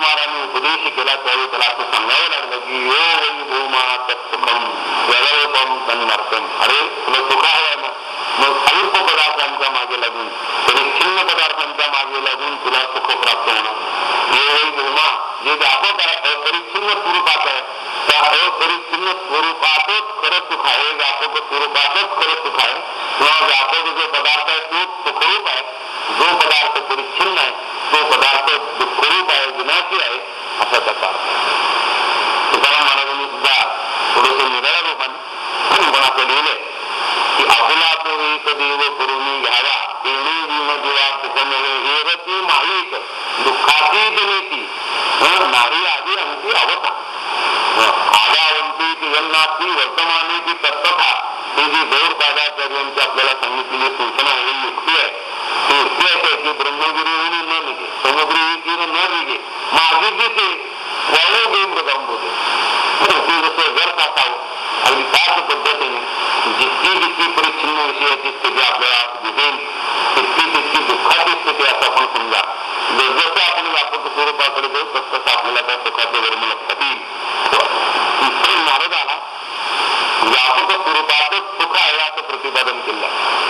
सनत उपदेश केला त्यावेळी त्याला असं सांगावं लागलं की यो वै भूमा तत्सुखम व्यवपम तन्मर्थम अरे तुला सुख हवंय ना मग अल्प पदार्थांच्या मागे लागून तरी छिन्न पदार्थांच्या मागे लागून तुला सुख प्राप्त होणार यो वै भूमा जे व्यापक आहे अपरिच्छिन्न स्वरूपात आहे त्या अपरिच्छिन्न स्वरूपातच खरं सुख आहे व्यापक स्वरूपातच खरं सुख आहे किंवा व्यापक जो पदार्थ आहे तो सुखरूप आहे जो पदार्थ परिच्छिन्न आहे तो पदार्थ दुःखरूप आहे विनाशी आहे असा त्याचा अर्थ तुकाराम महाराजांनी सुद्धा थोडस निराळ्या रूपाने पण असं लिहिलंय की आपला तो एक देव करून घ्यावा येणे जीव जीवा सुखम एवती माईक दुःखाची जनेती. नाही आधी आमची अवस्था आदावंती जीवनाची वर्तमानी ती तत्कथा ही जी गौर दादाचार्यांची आपल्याला सांगितलेली सूचना आहे युक्ती आहे. ती युक्ती आहे की ब्रह्मगिरी होऊन न निघे समुद्री एकीनं न जसं व्यर्थ असावं अगदी त्याच पद्धतीने जितकी जितकी परिच्छिन्न विषयाची स्थिती आपल्याला दिसेल तितकी तितकी दुःखाची स्थिती असं आपण समजा आपण व्यापक स्वरूपाकडे जाऊ तस आपल्याला त्या सुखाचे वर्म लक्षात येईल महाराजाला व्यापक स्वरूपातच सुख आहे असं प्रतिपादन केलं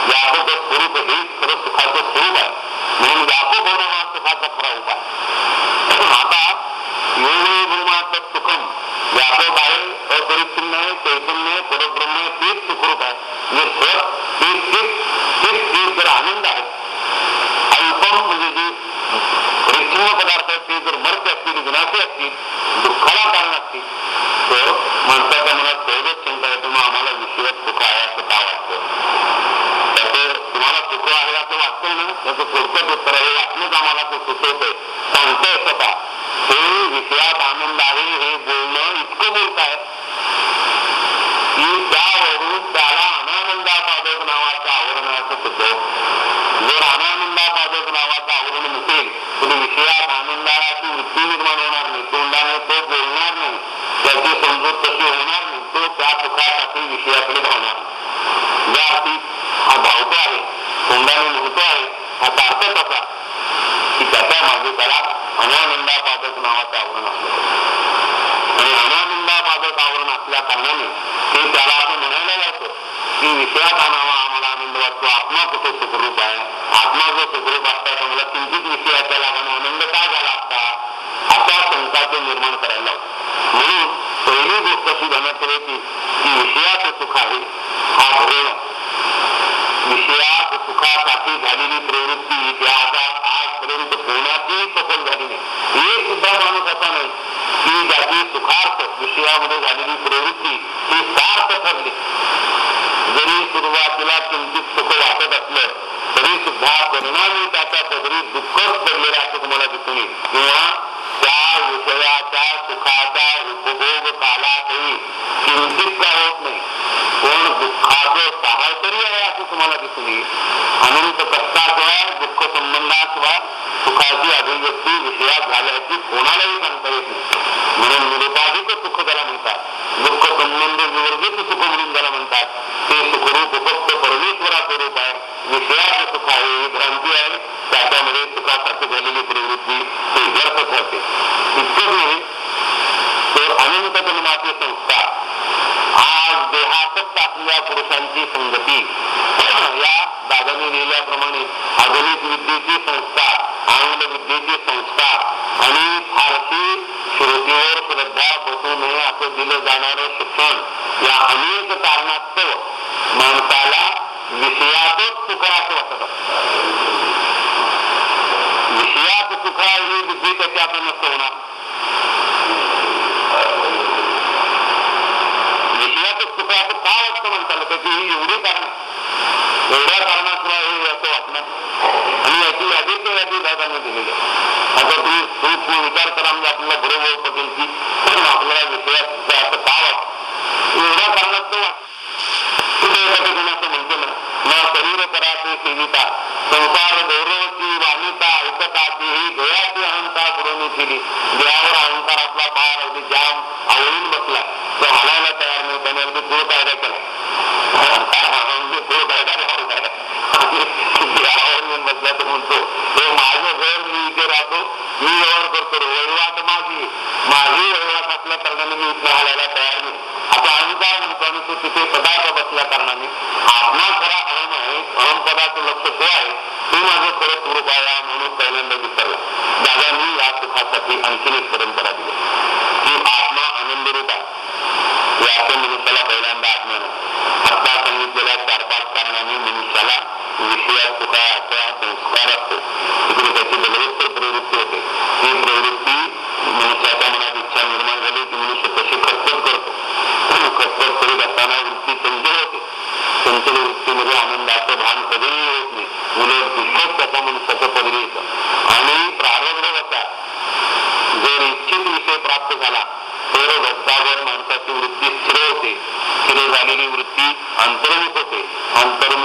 व्यापक स्वरूप हे खरं सुखाचं स्वरूप आहे म्हणून व्यापक होणं हा सुखाचा खरा उपाय. आता निर्णय ब्रह्माचं सुखम व्यापक आहे अपरिच्छिन्न आहे चैतन्य आहे परब्रह्म आहे तेच सुखरूप आहे. म्हणजे स्वर तेच तेच तेच तेच जर आनंद आहे अल्पम म्हणजे जे परिच्छिन्न पदार्थ आहेत ते जर मर्त असतील विनाशी असतील दुःखाला कारण असतील तर माणसाच्या मनात सहजच शंका येतो मग आम्हाला विषयात सुख आहे असं का वाटतं? त्याचं तुम्हाला सुख आहे असं वाटतंय ना त्याचं थोडक्यात उत्तर आहे वाटणंच आम्हाला ते सुचवतंय सांगतंय स्वतः हे विषयात आनंद आहे हे बोलणं इतकं बोलताय की त्यावरून त्याला अनानंदापादक नावाचं आवरण असं सुचव जर अनानंदापादक नावाचं आवरण नसेल तर विषयात आनंदाची वृत्ती निर्माण होणार नाही तोंडाने तो बोलणार नाही त्याची समजूत तशी होणार नाही तो त्या सुखासाठी विषयाकडे धावणार ज्या अर्थी हा धावतो आहे तोंडाने म्हणतो आहे ह्याचा अर्थ असा की त्याच्यामागे त्याला अनानंदापादक नावाचं आवरण असलं आणि अनानंदापादक आवरण असल्या कारणाने ते त्याला असं म्हणायला लागतं की विषयात आणावा आम्हाला आनंद वाटतो आत्मा कुठे सुखरूप आहे आत्मा जो सुखरूप असता तर मला किंचित विषयाच्या लागाने आनंद का झाला असता अशा शंकाचे निर्माण करायला लावतो म्हणून पहिली गोष्ट अशी ध्यानात ठेवायची की विषयाचं सुख आहे हा धोरण विषयात सुखासाठी झालेली प्रवृत्ती इतिहासात आजपर्यंत कोणाचीही सफल झाली नाही. एक सुद्धा माणूस असा नाही की ज्याची सुखार्थ विषयामध्ये झालेली प्रवृत्ती ही सार्थ ठरली. जरी सुरुवातीला किंचित सुख वाटत असलं तरी सुद्धा परिणामी त्या पदरी दुःखच पडलेलं असं तुम्हाला दिसून येईल किंवा त्या विषयाच्या सुखाचा उपभोग कालातही किंचित काय होत नाही पण दुःखाचं साहचर्य आहे असं तुम्हाला दिसून येईल अनंत कष्टाशिवाय दुःख संबंधाशिवाय सुखाची अभिव्यक्ती झाल्याची कोणालाही सांगता येत नाही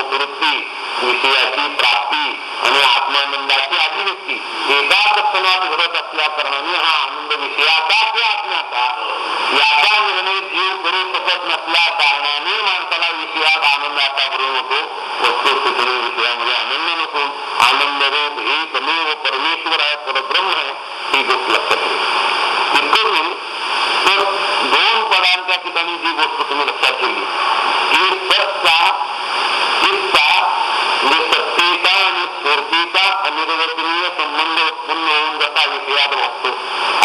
निवृत्ती विषयाची प्राप्ती आणि आत्मानंदाची अभिव्यक्ती एकाच क्षणात घडत असल्या कारणाने हा आनंद विषयाचा की आत्म्याचा याचा निर्णय जीव करू शकत नसल्या कारणाने माणसाला विषयात आनंदाचा भरून होतो. वस्तुस्थितीने विषयामध्ये आनंद नसून आनंद रूप हे सदैव परमेश्वर आहे परब्रह्म आहे ही गोष्ट लक्षात ठेवा. इतकं नाही तर दोन पदांच्या ठिकाणी जी गोष्ट तुम्ही लक्षात ठेवली की सत्ता चित्ता सत्तेचा आणि स्फूर्तीचा अनिर्वचनीय संबंध उत्पन्न होऊन जसा विषयात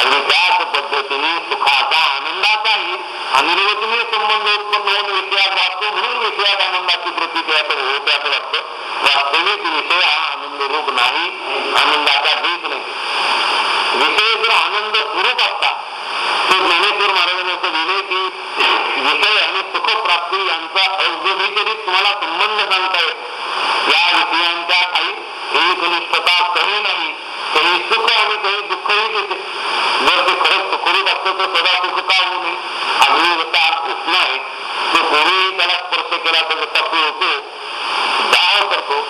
आणि त्याच पद्धतीने सुखाचा आनंदाचाही अनिर्वचनीय संबंध उत्पन्न होऊन विषयात म्हणून विषयात आनंदाची प्रतिक्रिया तर होते असं वाटतं. वास्तविक विषय हा आनंद रूप नाही आनंदाचा बीज नाही. विषय जर आनंद स्वरूप असता तर ज्ञानेश्वर महाराजांनी असं लिहिले की विषय प्राप्ती यांचा अवघडीकरीत तुम्हाला संबंध सांगता येतो या विषयांच्या काही एकनिष्ठता कमी नाही. काही सुख आणि काही दुःखही देते. जर ते खरंच सुखरूप असतं तर सदा सुख का होऊ नये? अग्नी जसा उष्ण आहे. तो कोणीही त्याला स्पर्श केला तर जसा तो होतो दाह करतो.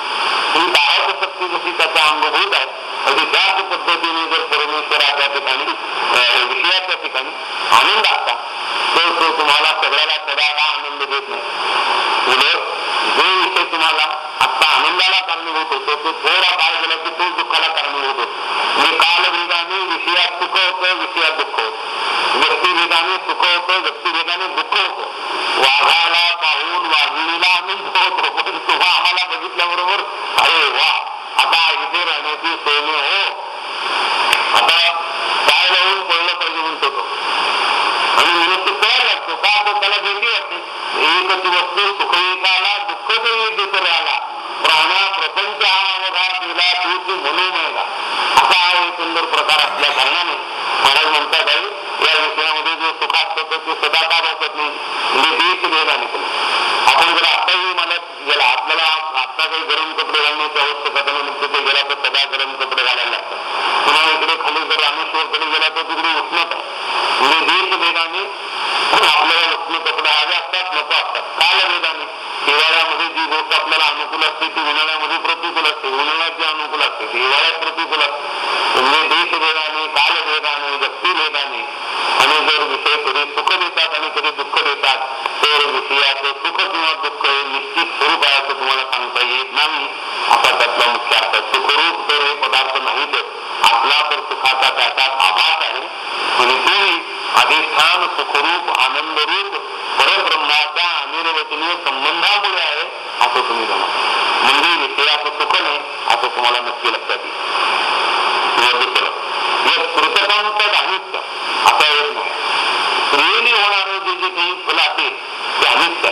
ही दाहक शक्ती जशी त्याचा अंगभूत आहे अगदी त्याच पद्धतीने जर परमेश्वराच्या ठिकाणी विषयाच्या ठिकाणी आनंद असता तर तो तुम्हाला सगळ्याला सदा देत नाही उलट जो विषय तुम्हाला आता आनंदाला कारणीभूत होतो तो थोडा काळ गेला की तो दुःखाला कारणीभूत होतो. म्हणजे कालभेदाने विषयात सुख होतं विषयात दुःख होतं. व्यक्तिभेदाने सुख होतं व्यक्तिभेदाने दुःख होतं. वाघाला पाहून वाघिणीला आनंद होतो पण तुम्हा आम्हाला बघितल्याबरोबर अरे वा आता इथे राहण्याची सोय हो आता काय लावून पडलं पाहिजे म्हणतो तो आणि मनुष्य तयार लागतो का तर त्याला भीती वाटते एकच वस्तू सुखविकाला दुःखच दुसरं आला प्राणा प्रपंच हा अवघा तुला तूच मनोमयला असा हा एकंदर प्रकार असल्या सुख नाही असं तुम्हाला नक्की लक्षात येईल. या असा येत नाही. स्त्रीने जे जे काही फुलं असेल ते अनित्य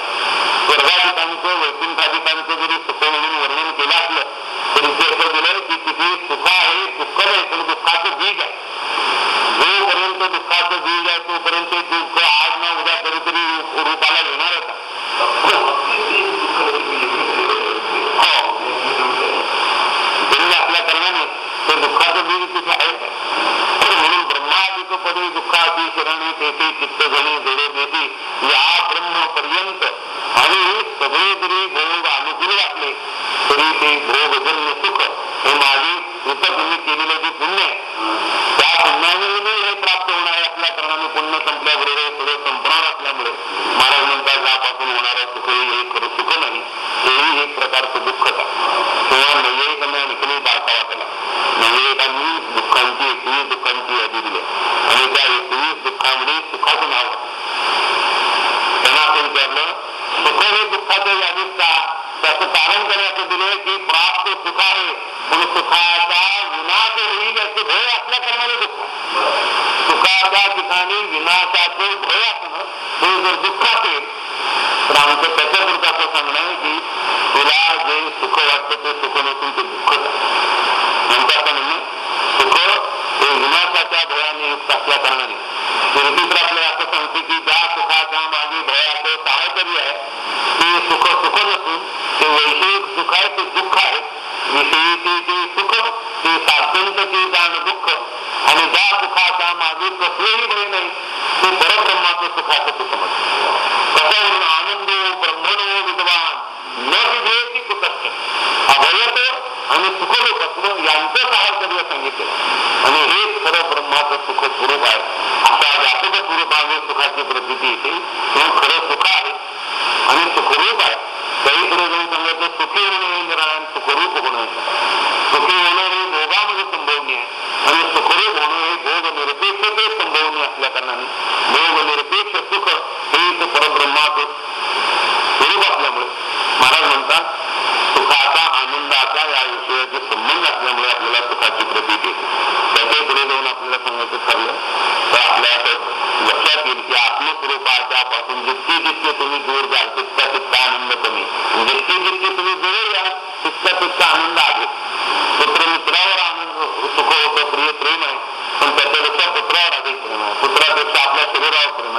येते कित्यजणी जोडत येते या ब्रह्मपर्यंत. आणि सगळे जरी गोड अनुकूल वाटले. तरी ते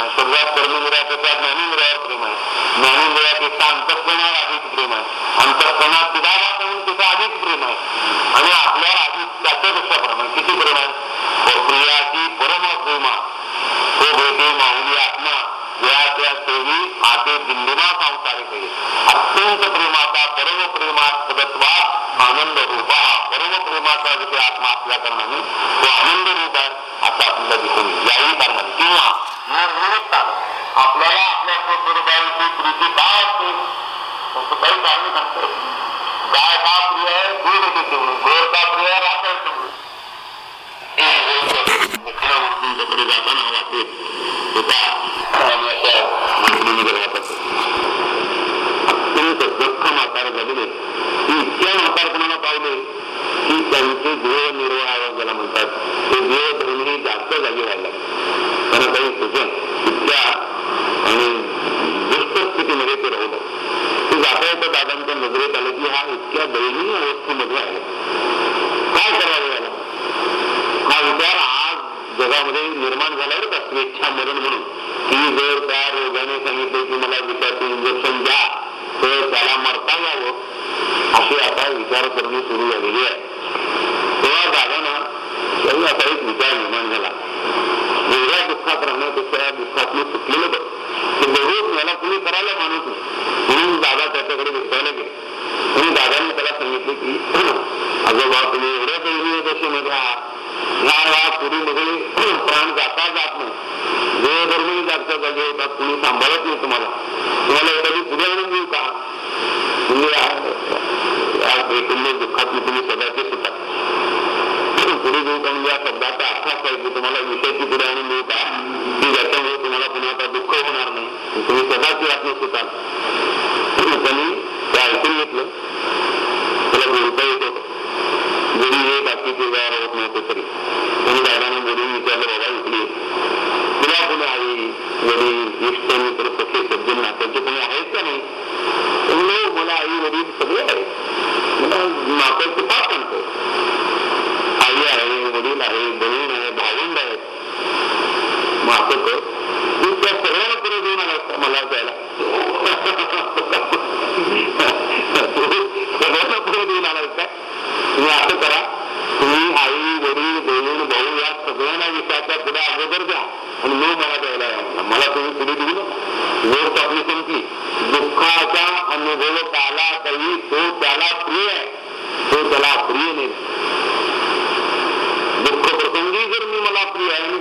प्रेम आहे. सर्वात कर्मविराचं त्या ज्ञानेंद्रावर प्रेम आहे. ज्ञानेंद्रापेक्षा अंतःप्रणावर अधिक प्रेम आहे. अंतःप्रणात सुद्धा वाटून तिथं अधिक प्रेम आहे. आणि आपल्या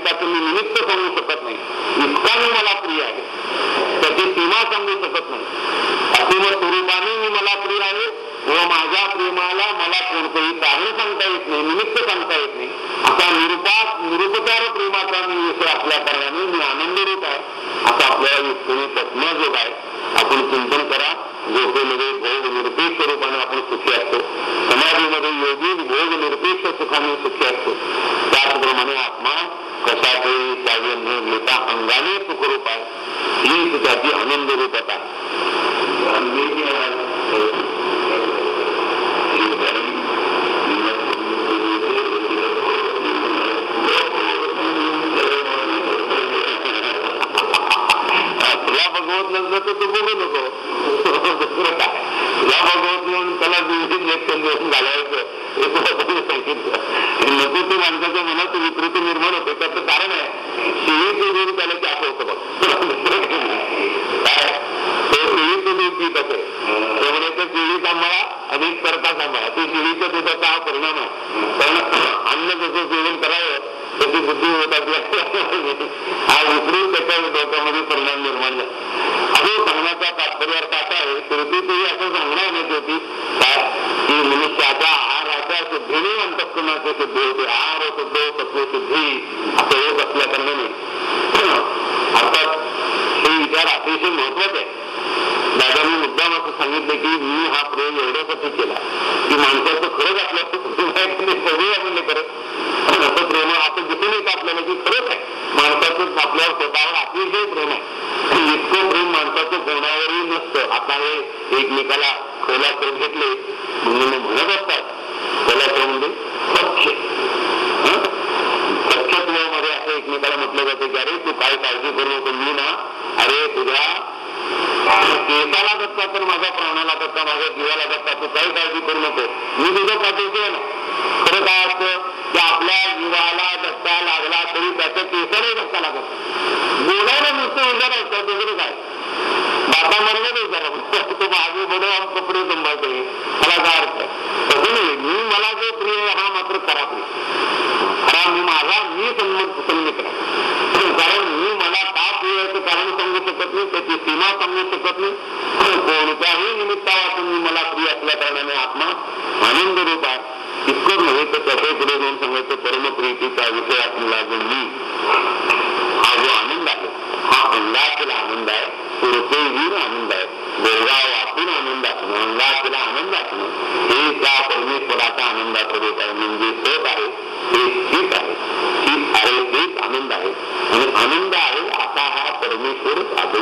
त्याचं मी निमित्त सांगू शकत नाही? इतका मी मला प्रिय आहे. त्याची सीमा सांगू शकत नाही. असीम स्वरूपाने मी मला प्रिय आहे. व माझ्या प्रेमाला मला कोणतंही कारण सांगता येत नाही निमित्त सांगता येत नाही. आता निरुपास निरुपचार प्रेमाचा मी विषय आपल्या कारणाने मी आनंदरूप आहे. असं आपल्याला युक्तीने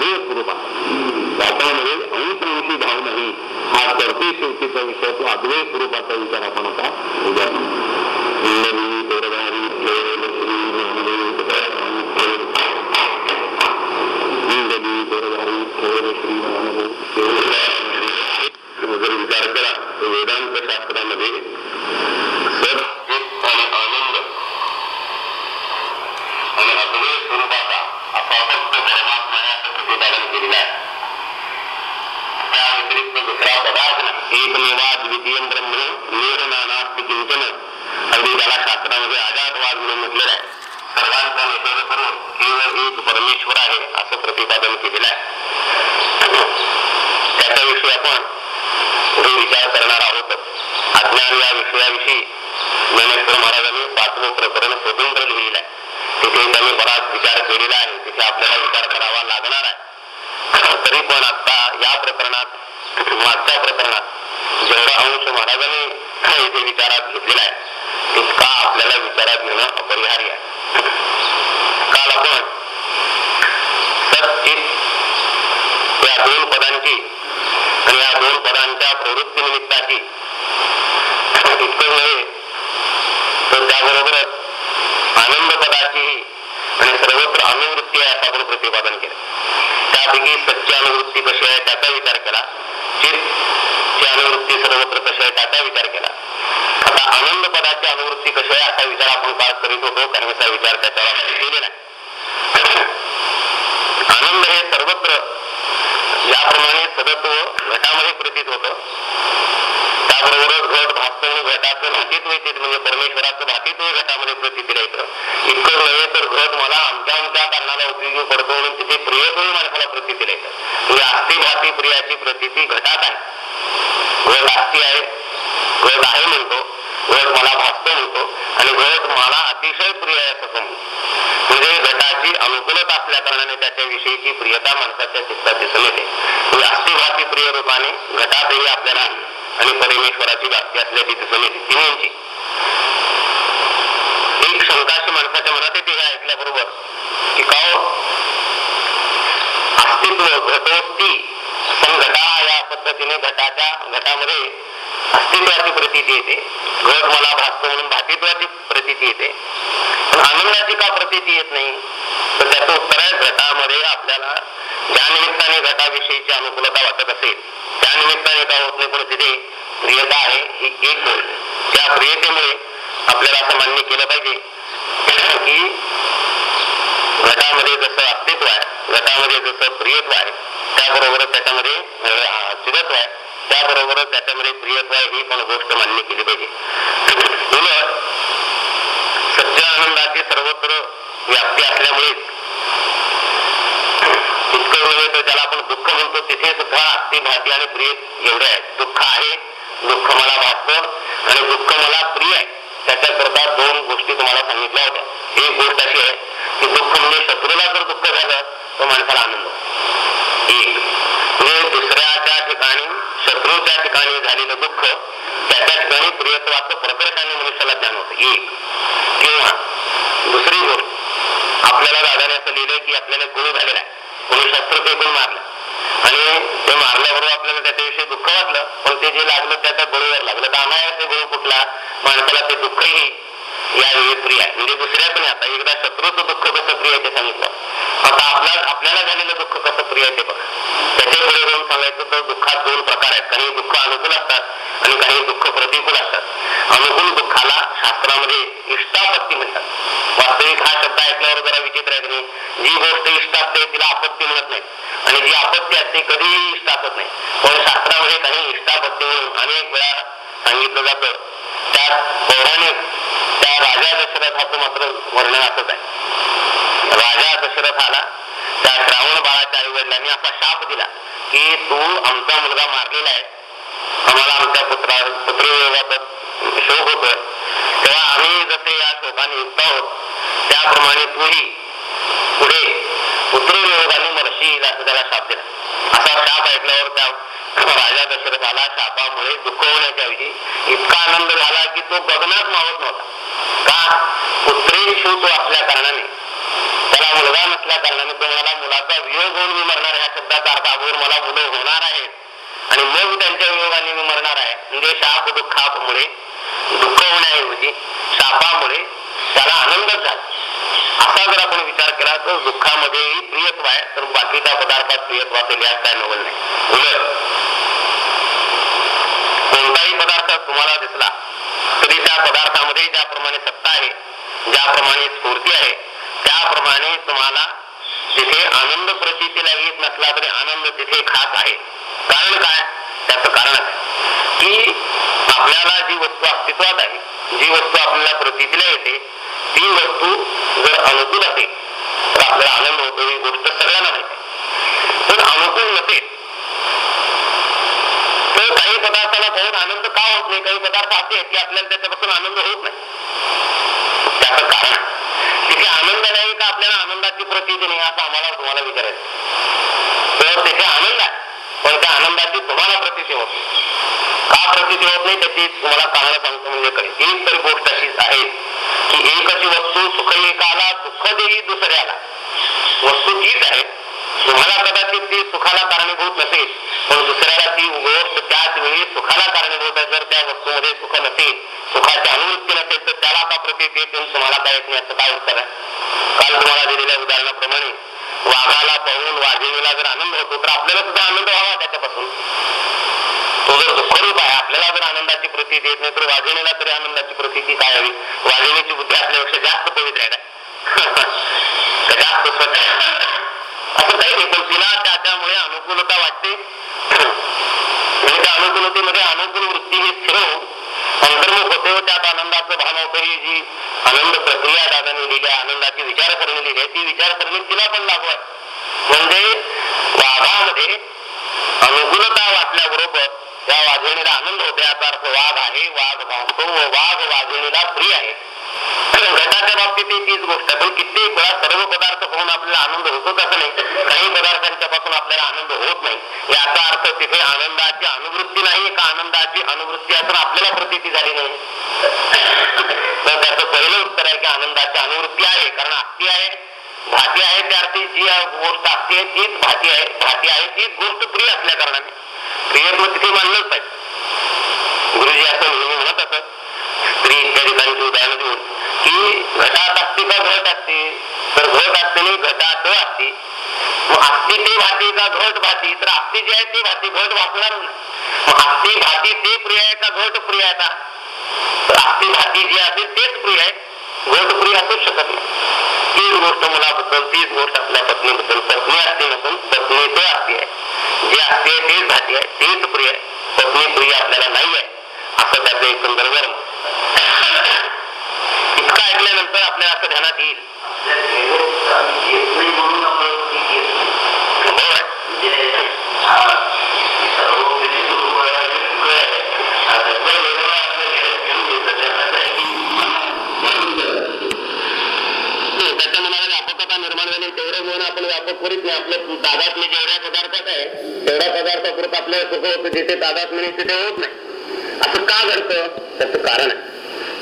हे कृपा त्याच्यामध्ये अंशी भाव नाही हा करते शेवटीचा विषय तो अद्वैत स्वरूपाचा विचार आपण आता उद्या घटाचं भातीत्व येते म्हणजे परमेश्वराचं भातीत्व घटामध्ये प्रतीत येतं इतकं नव्हे तर घट मला आमच्या आमच्या कारणाला उपयोगी पडतो म्हणून तिथे प्रियत्वही माणसाला प्रतीत येतं म्हणजे आस्ती भाती प्रियाची प्रतिती घटात आहे. घट आस्ती आहे. घट आहे म्हणतो. घट मला भासतो म्हणतो. आणि घट मला अतिशय प्रिय आहे असं समजतो म्हणजे घटाची अनुकूलता असल्या कारणाने त्याच्याविषयीची प्रियता माणसाच्या चित्तात दिसून येते म्हणजे अस्थिभाती प्रिय रूपाने घटातही आपल्याला आणि परमेश्वराची व्याप्ती असल्याची दिसून येते तिन्हींची एक शंकाशी माणसाच्या मनात येते ऐकल्याबरोबर की का हो? अस्तित्व घटोस्ती संघटा या पद्धतीने घटाच्या घटामध्ये अस्तित्वाची प्रतीती येते. घट मला भासतो म्हणून भातित्वाची प्रतीती येते. पण आनंदाची का प्रतीती येत नाही? तर त्याचं उत्तर आहे घटामध्ये आपल्याला ज्या निमित्ताने घटाविषयीची अनुकूलता वाटत असेल त्या निमित्ताने होत नाही पण तिथे प्रियता आहे ही एक गोष्ट. त्या प्रियतेमुळे आपल्याला असं मान्य केलं पाहिजे की गटामध्ये जसं अस्तित्व आहे गटामध्ये जसं प्रियत्व आहे त्याबरोबरच त्याच्यामध्ये चिरत्व आहे त्याबरोबरच त्याच्यामध्ये प्रियत्व आहे ही पण गोष्ट मान्य केली पाहिजे. उलट सच्चा आनंदाची सर्वत्र व्याप्ती असल्यामुळे दुःख नव्हे तर त्याला आपण दुःख म्हणतो. तिथे सुद्धा ती भाती आणि प्रिय एवढे आहे. दुःख आहे. दुःख मला भासतं आणि दुःख मला प्रिय आहे. त्याच्याकरता दोन गोष्टी तुम्हाला सांगितल्या होत्या. एक गोष्ट अशी आहे की दुःख म्हणजे शत्रूला जर दुःख झालं तर माणसाला आनंद एक म्हणजे दुसऱ्याच्या ठिकाणी शत्रूच्या ठिकाणी झालेलं दुःख त्याच्या ठिकाणी प्रियत्वाचं प्रकर्षाने मनुष्याला ज्ञान होतं. एक किंवा दुसरी गोष्ट आपल्याला दादाने असं लिहिलंय की आपल्याला गुरु झालेला आहे. कोणी शस्त्र फेकून मारलं. आणि ते मारल्याबरोबर आपल्याला त्याच्याविषयी दुःख वाटलं. पण ते जे लागलं त्याचा गोळीवर लागलं. तर आम्हाला ते गोळी कुठला? माणसाला ते दुःखही यावेळी प्रिय आहे. म्हणजे दुसऱ्या पण आता एकदा शत्रूचं दुःख कसं प्रिय ते सांगितलं. आता आपल्या आपल्याला झालेलं दुःख कसं प्रिय ते बघ. त्याच्या पुढे जाऊन सांगायचं तर दुःखात दोन प्रकार आहेत. काही दुःख अनुकूल असतात आणि काही दुःख प्रतिकूल असतात. अनुकूल दुःखाला शास्त्रामध्ये इष्टापत्ती म्हणतात. वास्तविक हा शब्द ऐकल्यावर जरा विचित्र आहे की जी गोष्ट इष्ट असते तिला आपत्ती म्हणत नाही. आणि जी आपत्ती असते कधीही इष्ट असत नाही. पण शास्त्रामध्ये काही इष्टापत्ती म्हणून अनेक वेळा सांगितलं जातं. त्यात पौराणिक त्या राजा दशरथाचं मात्र वर्णन असंच आहे. राजा दशरथ आला. त्या श्रावण बाळाच्या आई वडिलांनी असा शाप दिला की तू आमचा मुलगा मारलेला आहे. आम्हाला आमच्या पुत्रा पुत्रयोगाचा शोक होतोय. तेव्हा आम्ही जसे या शोकाने युक्त आहोत त्याप्रमाणे तूही पुढे पुत्रयोगाने मरशील असं त्याला शाप दिला. असा शाप ऐकल्यावर त्या राजा दशरथाला शापामुळे दुःख होण्याच्या ऐवजी इतका आनंद झाला की तो गगनात मावत नव्हता. का? पुत्रेशू तो असल्या कारणाने त्याला मुलगा नसल्या कारणाने तो मला मुलाचा वियोग होऊन मी मरणार ह्या शब्दाचा अर्थ अगोदर मला मुलं होणार आहेत. आणि मग त्यांच्या वियोगाने मी मरणार आहे. म्हणजे शाप दुःखामुळे दुःख होण्याऐवजी शापामुळे त्याला आनंदच झाला. असा जर आपण विचार केला तर दुःखामध्येही प्रियत्व आहे तर बाकीच्या पदार्थात प्रियत्व असेल यात काय नवल नाही. उलट कोणताही पदार्थ तुम्हाला दिसला तरी त्या पदार्थामध्ये ज्याप्रमाणे सत्ता आहे ज्याप्रमाणे स्फूर्ती आहे त्याप्रमाणे तुम्हाला तिथे आनंद प्रचितीला येत नसला तरी आनंद तिथे खास आहे. कारण काय? त्याच कारण की आपल्याला जी वस्तू अस्तित्वात आहे जी वस्तू आपल्याला प्रचितीला येते ती वस्तू जर अनुकूल असेल तर आपल्याला आनंद होतो ही गोष्ट सगळ्यांना माहिती पण अनुकूल नसेल तर काही पदार्थाला बहुत आनंद का होत नाही? काही पदार्थ असे आहेत की आपल्याला त्याच्यापासून आनंद होत नाही. त्याचं कारण तिथे आनंद नाही का आपल्याला आनंदाची प्रतीती नाही असं आम्हाला तुम्हाला विचारायचं. तर तिथे आनंद आहे. पण त्या आनंदाची तुम्हाला प्रतीती होत का प्रतीती होत नाही त्याची तुम्हाला कारण सांगतो म्हणजे कळेल एक तरी गोष्ट अशीच आहे की एकची वस्तू सुख एकाला दुःख देई दुसऱ्याला. वस्तू तीच आहे. तुम्हाला कदाचित ती सुखाला कारणीभूत नसेल. पण दुसऱ्याला ती गोष्ट त्याच वेळी सुखाला कारणीभूत आहे. जर त्या वस्तूमध्ये सुख नसेल सुखाची अनुवृत्ती नसेल तर त्याला का प्रती देऊन तुम्हाला काय येत नाही असं काय उत्तर आहे? काल तुम्हाला दिलेल्या उदाहरणाप्रमाणे वाघाला पाहून वाघिणीला जर आनंद होतो तर आपल्याला सुद्धा आनंद व्हावा त्याच्यापासून. तो जर दुःखरूप आहे आपल्याला जर आनंदाची प्रती देत नाही तर वाघिणीला तरी आनंदाची प्रती काय हवी? वाघिणीची बुद्धी आपल्यापेक्षा जास्त पवित्र आहे का? जास्त स्वच्छ नाही पण तिला त्याच्यामुळे अनुकूलता वाटते. म्हणजे त्या अनुकूलतेमध्ये अनुकूल वृत्ती ही स्थिर अंतर्मुख होते व त्यात आनंदाचं भान होतं. ही जी आनंद प्रक्रिया दादाने लिहिली आहे आनंदाची विचारसरणी लिहिली आहे. ती विचारसरणी तिला पण लागू आहे. म्हणजे वाघामध्ये अनुकूलता वाटल्याबरोबर त्या वाघिणीला आनंद होते. याचा अर्थ वाघ आहे वाघ भावतो व वाघ वाघिणीला प्रिय आहे. घटाच्या बाबतीत तीच गोष्ट आहे. पण कित्येक वेळा सर्व पदार्थ पाहून आपल्याला आनंद होतो असं नाही. काही पदार्थांच्या पासून आपल्याला आनंद होत नाही. याचा अर्थ तिथे आनंदाची अनुवृत्ती नाही का आनंदाची अनुवृत्ती असं आपल्याला प्रती झाली नाही? तर त्याचं पहिलं उत्तर आहे की आनंदाची अनुवृत्ती आहे. कारण आत्ती आहे भाती आहे त्या अर्थी. जी गोष्ट असते तीच भाती आहे. भाती आहे तीच गोष्ट प्रिय असल्या कारणाने. प्रियत्व तिथे मानलंच पाहिजे. गुरुजी असं म्हणून म्हणत असत स्त्री इत्यादी उदाहरण घटात असते का घट असते तर घट असते घटात असते मग असते ते भाती का घट भाती तर असते जे आहे ते भाती घट भासणार असते भाती ते प्रिय आहे का घट प्रिय आहे का तर असते भाती जे असेल तेच प्रिय आहे घट प्रिय असूच शकत नाही। तीच गोष्ट मुलाबद्दल तीच गोष्ट आपल्या पत्नीबद्दल पत्नी असते नसून पत्नी तो असते आहे जे असते तेच भाती आहे तेच प्रिय आहे पत्नी प्रिय आपल्याला नाही आहे असं त्याचं एकंदर वर्म इतकं ऐकल्यानंतर आपल्या असं ध्यानात येईल. बरोबर आहे. त्याच्या मनाला व्यापकता निर्माण झाली. तेवढं म्हणून आपण व्यापक करीत नाही. आपल्या तादात्म्य जेवढ्या पदार्थात आहे तेवढ्या पदार्थापुरत आपल्याला सुख होतं जिथे तादात्म्य तिथे होत नाही. असं का घडतं? त्याचं कारण आहे.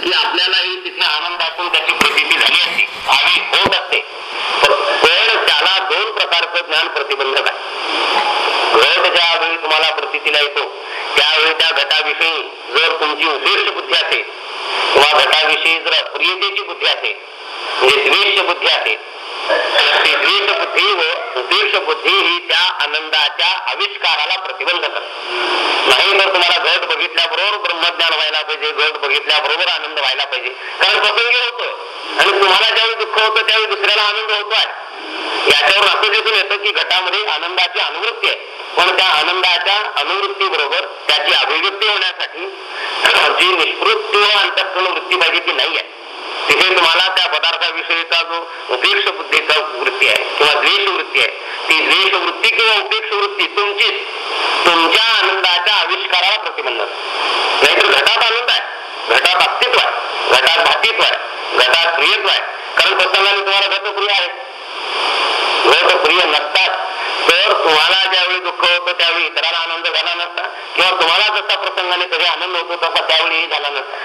की आपल्यालाही तिथे आनंद असून त्याची प्रसिद्धी झाली असते. भावी होत असते. पण त्याला दोन प्रकारचं ज्ञान प्रतिबंधक आहे. घट ज्यावेळी तुम्हाला प्रसिद्धीला येतो त्यावेळी त्या घटाविषयी जर तुमची उद्देश बुद्धी असेल किंवा घटाविषयी जर अप्रियतेची बुद्धी असेल म्हणजे द्वेष बुद्धी असेल द्वेष बुद्धी हो- व उद्देश बुद्धी ही त्या आनंदाच्या आविष्काराला प्रतिबंध करते. नाही तर तुम्हाला घट बघितल्याबरोबर ब्रह्मज्ञान व्हायला पाहिजे घट बघितल्याबरोबर आनंद व्हायला पाहिजे. कारण प्रसंगी होतोय आणि तुम्हाला ज्यावेळी दुःख होतं त्यावेळी दुसऱ्याला आनंद होतोय. याच्यावर असं दिसून येतं की घटामध्ये आनंदाची अनुवृत्ती आहे. पण त्या आनंदाच्या अनुवृत्ती बरोबर त्याची अभिव्यक्ती होण्यासाठी जी निष्पृत्ती व अंतःकरण वृत्ती पाहिजे ती नाही आहे. तिथे तुम्हाला त्या पदार्थाविषयीचा जो उपेक्ष बुद्धीचा वृत्ती आहे किंवा द्वेष वृत्ती आहे ती द्वेष वृत्ती किंवा उपेक्ष वृत्ती तुमचीच तुमच्या आनंदाच्या आविष्काराला प्रतिबंध नाहीतर घटात आनंद आहे घटात अस्तित्व आहे घटात भातित्व आहे घटात प्रियत्व आहे. कारण प्रसंगाने तुम्हाला घटप्रिय आहे. लोकप्रिय नसतात तर तुम्हाला ज्यावेळी दुःख होतं त्यावेळी इतराला आनंद झाला नसता. किंवा तुम्हाला जसा प्रसंगाने कधी आनंद होतो तसा त्यावेळी झाला नसता.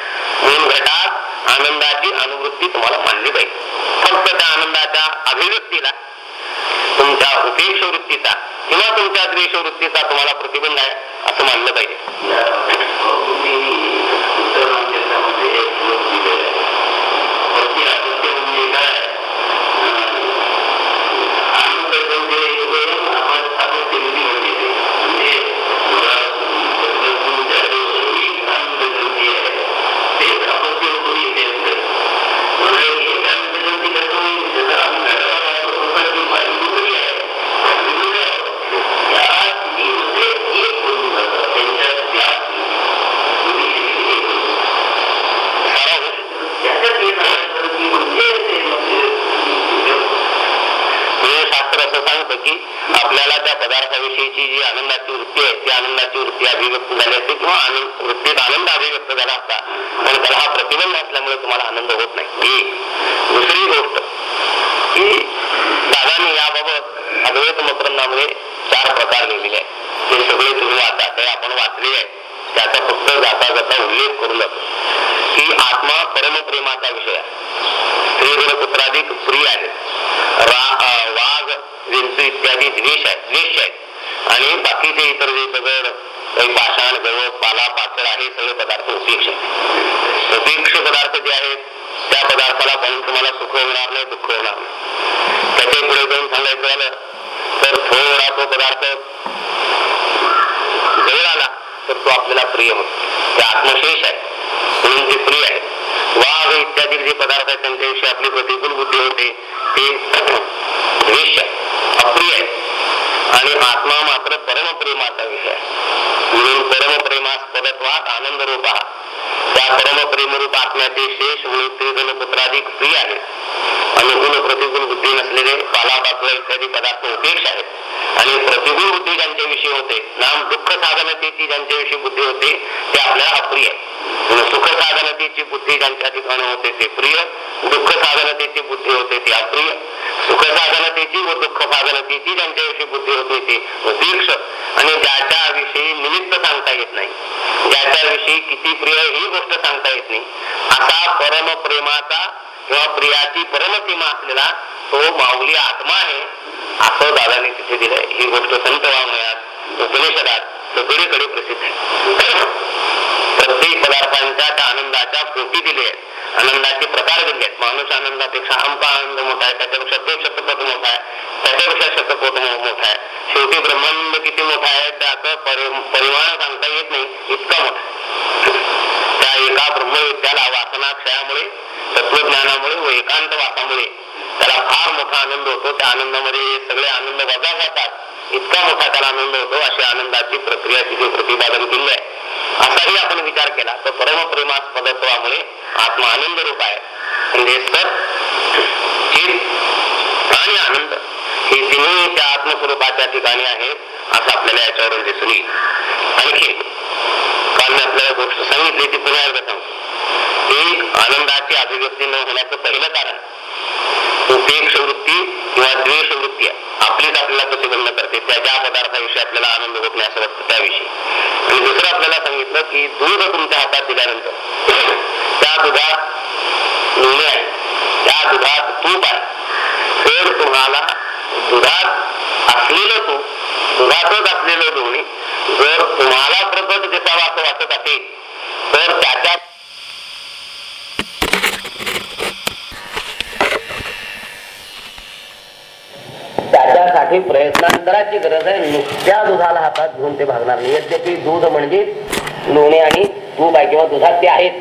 म्हणून घटात आनंदाची अनुवृत्ती तुम्हाला मानली पाहिजे. फक्त त्या आनंदाच्या अभिव्यक्तीला तुमच्या उपेक्ष वृत्तीचा किंवा तुमच्या द्वेष वृत्तीचा तुम्हाला प्रतिबंध आहे असं मानलं पाहिजे. आपल्याला त्या पदार्थाविषयीची जी आनंदाची वृत्ती आहे ती आनंदाची वृत्ती अभिव्यक्त झाली असते किंवा आनंद वृत्तीत आनंद अभिव्यक्त झाला असता पण त्याला हा प्रतिबंध असल्यामुळे तुम्हाला आनंद होत नाही. एक दुसरी गोष्ट की दादानी याबाबत अद्वैत मकरंदामध्ये चार प्रकार लिहिलेले आहेत. ते सगळे तुम्ही वाचा ते आपण वाचले आहे त्याचा फक्त जाता जाता उल्लेख करून जातो की आत्मा परमप्रेमाचा विषय आहे. स्त्री पुत्राधिक प्रिय आहेत. वाघ विंचू इत्यादी द्वेष आहेत द्वेष आहेत. आणि बाकीचे इतर जे दगड काही पाषाण गवत पाला पाचळ आहे सगळे पदार्थ उपेक्ष आहेत उपेक्ष पदार्थ जे आहेत त्या पदार्थाला पाहून तुम्हाला सुख होणार नाही दुःख होणार नाही. त्याच्या पुढे जाऊन सांगायचं झालं तर थोडा तो पदार्थ जवळ आला तर तो आपल्याला प्रिय होतो. ते आत्मशेष आहे म्हणून ते प्रिय आहे. वाघ इत्यादी जे पदार्थ आहेत त्यांच्याविषयी आपली प्रतिकूल बुद्धी होते ते द्वेष आहे अप्रिय आहे आणि आत्मा मात्र परमप्रेमाचा विषय. म्हणून परमप्रेमास परत्वात आनंद रूप हा त्या परमप्रेमरूप आत्म्याचे शेष म्हणून त्रिजन पुत्राधिक प्रिय आहेत अनुकूल प्रतिकूल बुद्धी नसलेले पालापाचला इत्यादी पदार्थ उपेक्ष आहेत. आणि प्रतिकूल बुद्धी ज्यांच्याविषयी होते नाम दुःख साधनतेची ज्यांच्याविषयी बुद्धी होते ते आपल्याला अप्रिय सुख साधनतेची बुद्धी ज्यांच्या ठिकाणी होते ते प्रिय दुःख साधनतेची बुद्धी होते ते अप्रिय सुख साधनतेची व दुःख साधनतेची ज्यांच्याविषयी बुद्धी होते ते उपेक्ष आणि ज्याच्याविषयी निमित्त सांगता येत नाही ज्याच्याविषयी किती प्रिय ही गोष्ट गोष्ट सांगता येत नाही. असा परमप्रेमाचा किंवा प्रियाची परमसीमा असलेला तो माऊली आत्मा आहे असं दादाने तिथे दिलंय. ही गोष्ट संत वाङ्मयात उपनिषदात सगळीकडे प्रसिद्ध आहे. प्रत्येक पदार्थांच्या त्या आनंदाच्या कोटी दिले आहेत. आनंदाचे प्रकार दिले आहेत. माणूस आनंदापेक्षा आमचा आनंद मोठा आहे त्याच्यापेक्षा तो शतपथ मोठा आहे त्याच्यापेक्षा शतपथ मोठा आहे. शेवटी ब्रह्मांड किती मोठा आहे त्याचं परिमाण सांगता येत नाही इतका मोठा आहे. त्या एका ब्रह्मविद्याला वासना क्षयामुळे तत्वज्ञानामुळे व एकांत वासामुळे त्याला फार मोठा आनंद होतो. त्या आनंदामध्ये सगळे आनंद वजा जातात इतका मोठा त्याला आनंद होतो अशी आनंदाची प्रक्रिया तिथे प्रतिपादन केली आहे. असाही आपण विचार केला तर परमप्रेमास्पदत्वामुळे आत्मा आनंद रूप आहे. म्हणजे सत चित आणि आनंद हे तिन्ही त्या आत्मस्वरूपाच्या ठिकाणी आहेत असं आपल्याला याच्यावरून दिसून येईल. आणखी काल आपल्याला गोष्ट सांगितली ती पुन्हा एकदा सांगतो. एक आनंदाची अभिव्यक्ती न होण्याचं पहिलं कारण उपेक्ष वृत्ती किंवा द्वेष वृत्ती आपलीच आपल्याला प्रतिबंध करते. त्या ज्या पदार्थाविषयी आपल्याला आनंद होत नाही असं वाटतं त्याविषयी. आणि दुसरं आपल्याला सांगितलं की दूध तुमच्या हातात दिल्यानंतर त्या दुधात लोणे आहे त्या दुधात तूप आहे. तर तुम्हाला दुधात असलेलं तूप दुधातच असलेलं लोणी जर तुम्हाला प्रगत दिसावा असं वाटत असेल तर त्याच्या त्याच्यासाठी प्रयत्नांतराची गरज आहे. नुसत्या दुधाला हातात घेऊन ते भागणार नाही. यद्यपि दूध म्हणजे लोणी आणि तूप आहे किंवा दुधात ते आहेत.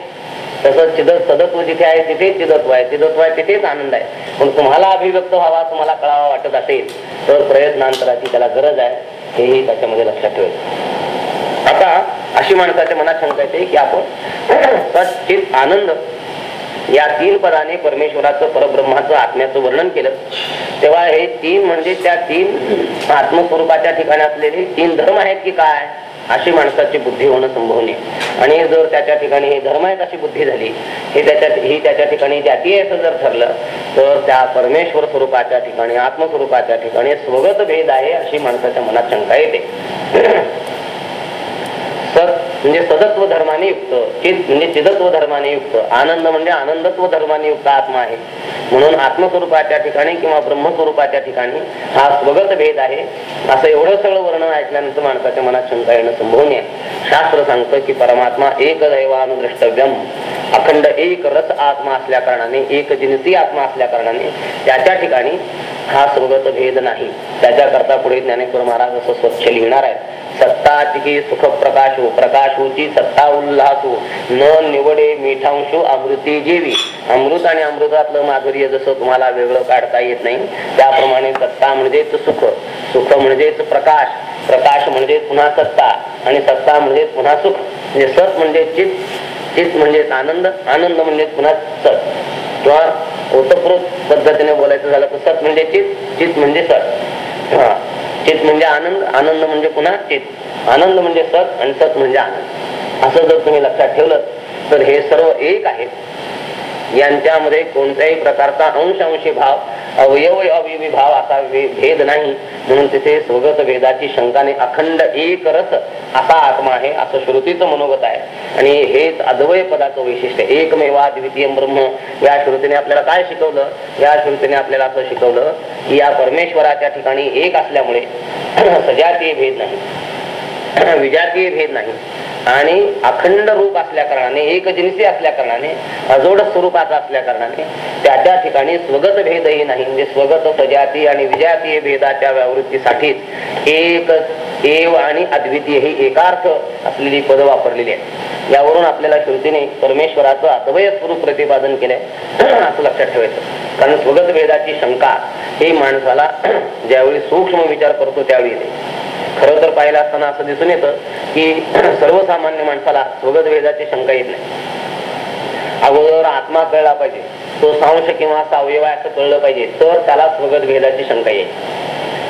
तसंच चिद सदत्व जिथे आहे तिथे चिदत्व आहे. चिदत्व आहे तिथेच आनंद आहे. पण तुम्हाला अभिव्यक्त व्हावा तुम्हाला कळावा वाटत असेल तर प्रयत्नांतराची त्याला गरज आहे. हेही त्याच्यामध्ये लक्षात ठेवायचं. आता अशी माणसाच्या मनात शंका येते की आपण सचित आनंद या तीन पदाने परमेश्वराचं परब्रह्माचं आत्म्याचं वर्णन केलं. तेव्हा हे तीन म्हणजे त्या तीन आत्मस्वरूपाच्या ठिकाणी असलेले तीन धर्म आहेत की काय? अशी माणसाची बुद्धी होणं संभवनीय. आणि जर त्याच्या ठिकाणी धर्मायक धर्म आहेत अशी बुद्धी झाली हे त्याच्या ही त्याच्या ठिकाणी जाती आहे असं जर ठरलं तर त्या परमेश्वर स्वरूपाच्या ठिकाणी आत्मस्वरूपाच्या ठिकाणी स्वगत भेद आहे अशी माणसाच्या मनात शंका येते. तर म्हणजे सदत्व धर्माने युक्त चित म्हणजे चिदत्व धर्माने युक्त आनंद म्हणजे आनंदत्व धर्माने युक्त आत्मा आहे. म्हणून आत्मस्वरूपाच्या ठिकाणी किंवा ब्रह्मस्वरूपाच्या ठिकाणी हा स्वगत भेद आहे. असं एवढं सगळं वर्णन ऐकल्यानंतर माणसाच्या मनात शंका येणं संभवनीय शास्त्र सांगतं की परमात्मा एक दैवानुद्रष्टव्यम अखंड एक रस आत्मा असल्या कारणाने एक जिनसी आत्मा असल्या कारणाने त्याच्या ठिकाणी हा स्वगत भेद नाही. त्याच्याकरता पुढे ज्ञानेश्वर महाराज असं स्वच्छ लिहिणार आहे सत्ताची सुख प्रकाशो प्रकाशोची सत्ता उल्हासो न निवडे मिठांशो अमृती जेवी. अमृत आणि अमृतातलं माधुर्य जसं तुम्हाला वेगळं काढता येत नाही त्याप्रमाणे सत्ता म्हणजेच सुख. सुख म्हणजेच प्रकाश. प्रकाश म्हणजे पुन्हा सत्ता आणि सत्ता म्हणजे पुन्हा सुख. म्हणजे सत म्हणजे चित चित म्हणजेच आनंद आनंद म्हणजे पुन्हा सत. किंवा ओतप्रोत पद्धतीने बोलायचं झालं तर सत म्हणजे चित चित म्हणजे सत. हा. चित म्हणजे आनंद आनंद म्हणजे पुन्हा चित. आनंद म्हणजे सत आणि सत म्हणजे आनंद. असं जर तुम्ही लक्षात ठेवलं तर हे सर्व एक आहे यांच्यामध्ये कोणत्याही प्रकारचा अंश अंशी भाव अवयव अवयवी भाव असा भेद नाही. म्हणून तिथे स्वगत भेदाची शंकाने अखंड एक रस असा आत्मा आहे असं श्रुतीचं मनोगत आहे. आणि हेच अद्वय पदाचं वैशिष्ट्य. एकमेवा द्वितीय ब्रह्म. या श्रुतीने आपल्याला काय शिकवलं? या श्रुतीने आपल्याला असं शिकवलं की या परमेश्वराच्या ठिकाणी एक असल्यामुळे सजातीय भेद नाही. विजातीय भेद नाही. आणि अखंड रूप असल्या कारणाने एक जिन्सी असल्या कारणाने अजोड स्वरूपाचा असल्या कारणाने त्याच्या ठिकाणी स्वगत भेदही नाही. म्हणजे स्वगत प्रजाती आणि विजातीय भेदाच्या व्यावृत्तीसाठीच एक एव आणि अद्वितीय ही एकार्थ असलेली पद वापरलेली आहेत. यावरून आपल्याला श्रुतीने परमेश्वराचं अद्वय स्वरूप प्रतिपादन केलंय. असं लक्षात ठेवायचं. कारण स्वगत भेदाची शंका ही माणसाला ज्यावेळी सूक्ष्म विचार करतो त्यावेळी खरं तर पाहिलं असताना असं दिसून येतं की सर्वसामान्य माणसाला स्वगत वेदाची शंका येत नाही. अगोदर आत्मा कळला पाहिजे. तो सांश किंवा सावयव असं कळलं पाहिजे तर त्याला स्वगत वेदाची शंका येईल.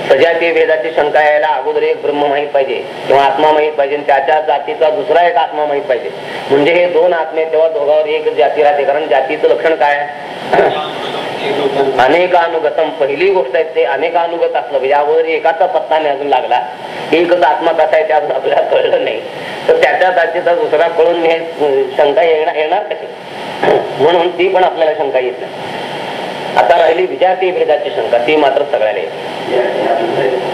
सजातीय भेदाची शंका यायला अगोदर एक ब्रह्म माहीत पाहिजे किंवा आत्मा माहीत पाहिजे त्याच्या जातीचा दुसरा एक आत्मा माहीत पाहिजे. म्हणजे हे दोन आत्मे तेव्हा दोघांवर एक जाती राहते. कारण जातीचं लक्षण काय अनेकानुगतम. पहिली गोष्ट आहे ते अनेकानुगत असलं म्हणजे अगोदर एकाचा पत्ता नाही अजून लागला. एकच आत्मा कसा आहे त्यात आपल्याला कळलं नाही. तर त्याच्या जातीचा दुसरा कळून हे शंका येणार येणार कशी? म्हणून ती पण आपल्याला शंका येत नाही. आता राहिली विजाती भेदाची शंका ती मात्र सगळ्याला येते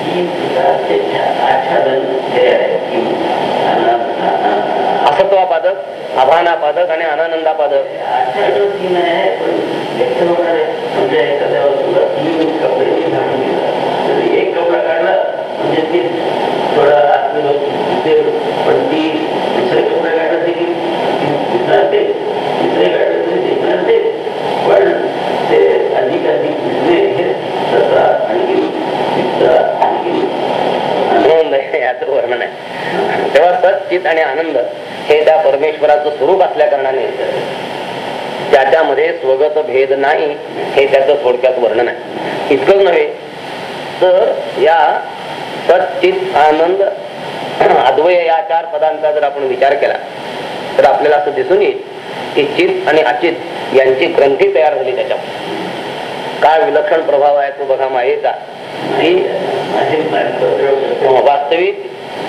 असत्वापादक आभानापादक आणि अनानंदापादक एक कपडा काढला म्हणजे ते थोडा पण ती दुसरे कपडा काढला ते विसरते तिसरे काढले तरी ते विसरते पण ते अधिक अधिक दिसणे तसा आणखी तिसरा आणखी आनंद आहे याचं वर्णन आहे तेव्हा सचित आणि आनंद हे त्या परमेश्वराचं स्वरूप असल्या कारणाने त्याच्यामध्ये स्वगत भेद नाही हे त्याचं थोडक्यात वर्णन आहे. इतकंच नव्हे तर या सचित आनंद अद्वय या चार पदांचा जर आपण विचार केला तर आपल्याला असं दिसून येईल की चित आणि अचित यांची ग्रंथी तयार झाली त्याच्यावर काय विलक्षण प्रभाव आहे तो बघा मायेचा. की वास्तविक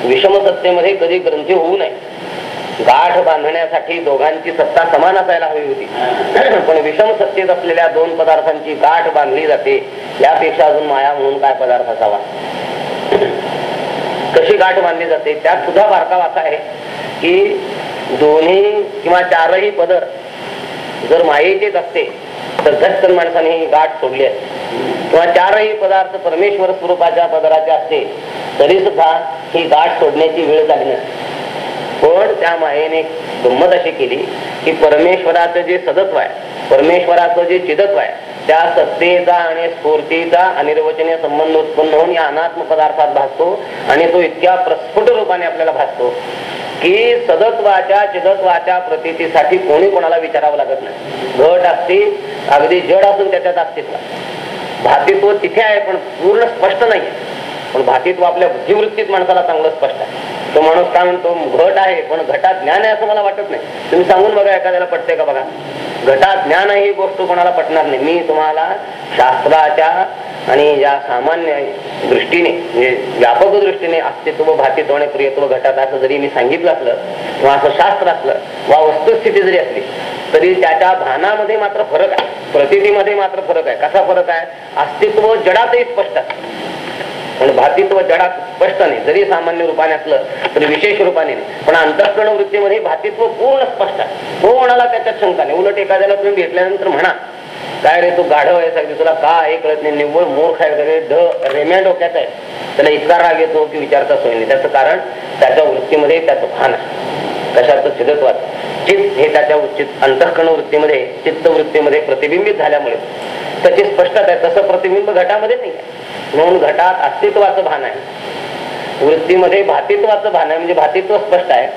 विषम सत्तेमध्ये कधी ग्रंथी होऊ नये. गाठ बांधण्यासाठी दोघांची सत्ता समान असायला हवी होती. पण विषम सत्तेत असलेल्या दोन पदार्थांची गाठ बांधली जाते यापेक्षा अजून माया म्हणून काय पदार्थ असावा? कशी गाठ बांधली जाते? त्यात सुद्धा बारकाव असा आहे की दोन्ही किंवा चारही पदर जर मायेचेच असते तर झटकन माणसाने ही गाठ सोडली असते किंवा चारही पदार्थ परमेश्वर स्वरूपाच्या पदराचे असते तरी सुद्धा ही गाठ सोडण्याची वेळ झाली नसते. पण त्या मायेने गंमत अशी केली की परमेश्वराचं जे सदत्व आहे परमेश्वराचं जे चिदत्व आहे त्या सत्तेचा आणि स्फूर्तीचा अनिर्वचनीय संबंध उत्पन्न होऊन या अनात्म पदार्थात भासतो आणि तो इतक्या प्रस्फुट रूपाने आपल्याला भासतो की सदत्वाच्या चिदत्वाच्या प्रतीसाठी कोणी कोणाला विचारावं लागत नाही. घट असते अगदी जड असून त्याच्यात असते भातित्व तिथे आहे पण पूर्ण स्पष्ट नाही पण भातित्व आपल्या बुद्धिवृत्तीत माणसाला चांगलं स्पष्ट आहे. तो माणूस काय म्हणतो घट आहे पण घटात ज्ञान आहे असं मला वाटत नाही. तुम्ही सांगून बघा एखाद्याला पटते का बघा? घटात ज्ञान आहे ही गोष्ट कोणाला पटणार नाही. मी तुम्हाला शास्त्राच्या आणि या सामान्य दृष्टीने म्हणजे व्यापक दृष्टीने अस्तित्व भातित्व होणे प्रियत्व घटात असं जरी मी सांगितलं असलं किंवा असं शास्त्र असलं वा वस्तुस्थिती जरी असली तरी त्याच्या भानामध्ये मात्र फरक आहे. प्रतितीमध्ये मात्र फरक आहे. कसा फरक आहे? अस्तित्व जडातही स्पष्ट आहे. पण भातित्व जडात स्पष्ट नाही जरी सामान्य रूपाने असलं तरी विशेष रूपाने नाही. पण अंतःकरण वृत्तीमध्ये भातित्व पूर्ण स्पष्ट आहे. तो म्हणाला त्याच्यात शंका नाही. उलट एखाद्याला तुम्ही भेटल्यानंतर म्हणा काय रे तू गाढव आहे सगळी तुला का हे कळत नाही. निव्वळ मूर्ख आहे वगैरे ढ रेम्या डोक्यात आहे. त्याला इतका राग येतो की विचारता सोय नाही. त्याचं कारण त्याच्या वृत्तीमध्ये त्याचं भान आहे. कशाचं सिद्धत्वात? चित्त हे त्याच्या चित अंतःकरण वृत्तीमध्ये चित्तवृत्तीमध्ये प्रतिबिंबित झाल्यामुळे. त्याची स्पष्टता आहे तसं प्रतिबिंब घटामध्ये नाही. आहे म्हणून घटात अस्तित्वाचं भान आहे. वृत्तीमध्ये भातित्वाचं भान आहे म्हणजे भातित्व स्पष्ट आहे.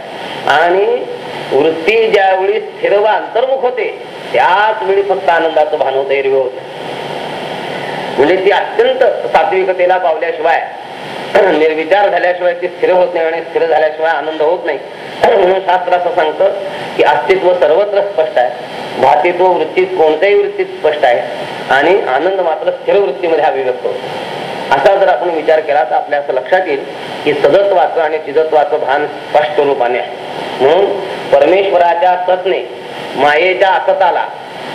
आणि वृत्ती ज्यावेळी स्थिर व अंतर्मुख होते त्याच वेळी फक्त आनंदाचं भान होतं हिरवे होत. म्हणजे ती अत्यंत सात्विकतेला पावल्याशिवाय निर्विचार झाल्याशिवाय ती स्थिर होत नाही आणि स्थिर झाल्याशिवाय आनंद होत नाही. म्हणून शास्त्र असं सांगतं की अस्तित्व सर्वत्र स्पष्ट आहे. भातित्व वृत्तीत कोणत्याही वृत्तीत स्पष्ट आहे. आणि आनंद मात्र स्थिर वृत्तीमध्ये अभिव्यक्त होतो. असा जर आपण विचार केला तर आपल्या असं लक्षात येईल की सदत्वाचं आणि चिदत्वाचं भान स्पष्ट रूपाने आहे. म्हणून परमेश्वराच्या सतने मायेच्या असताला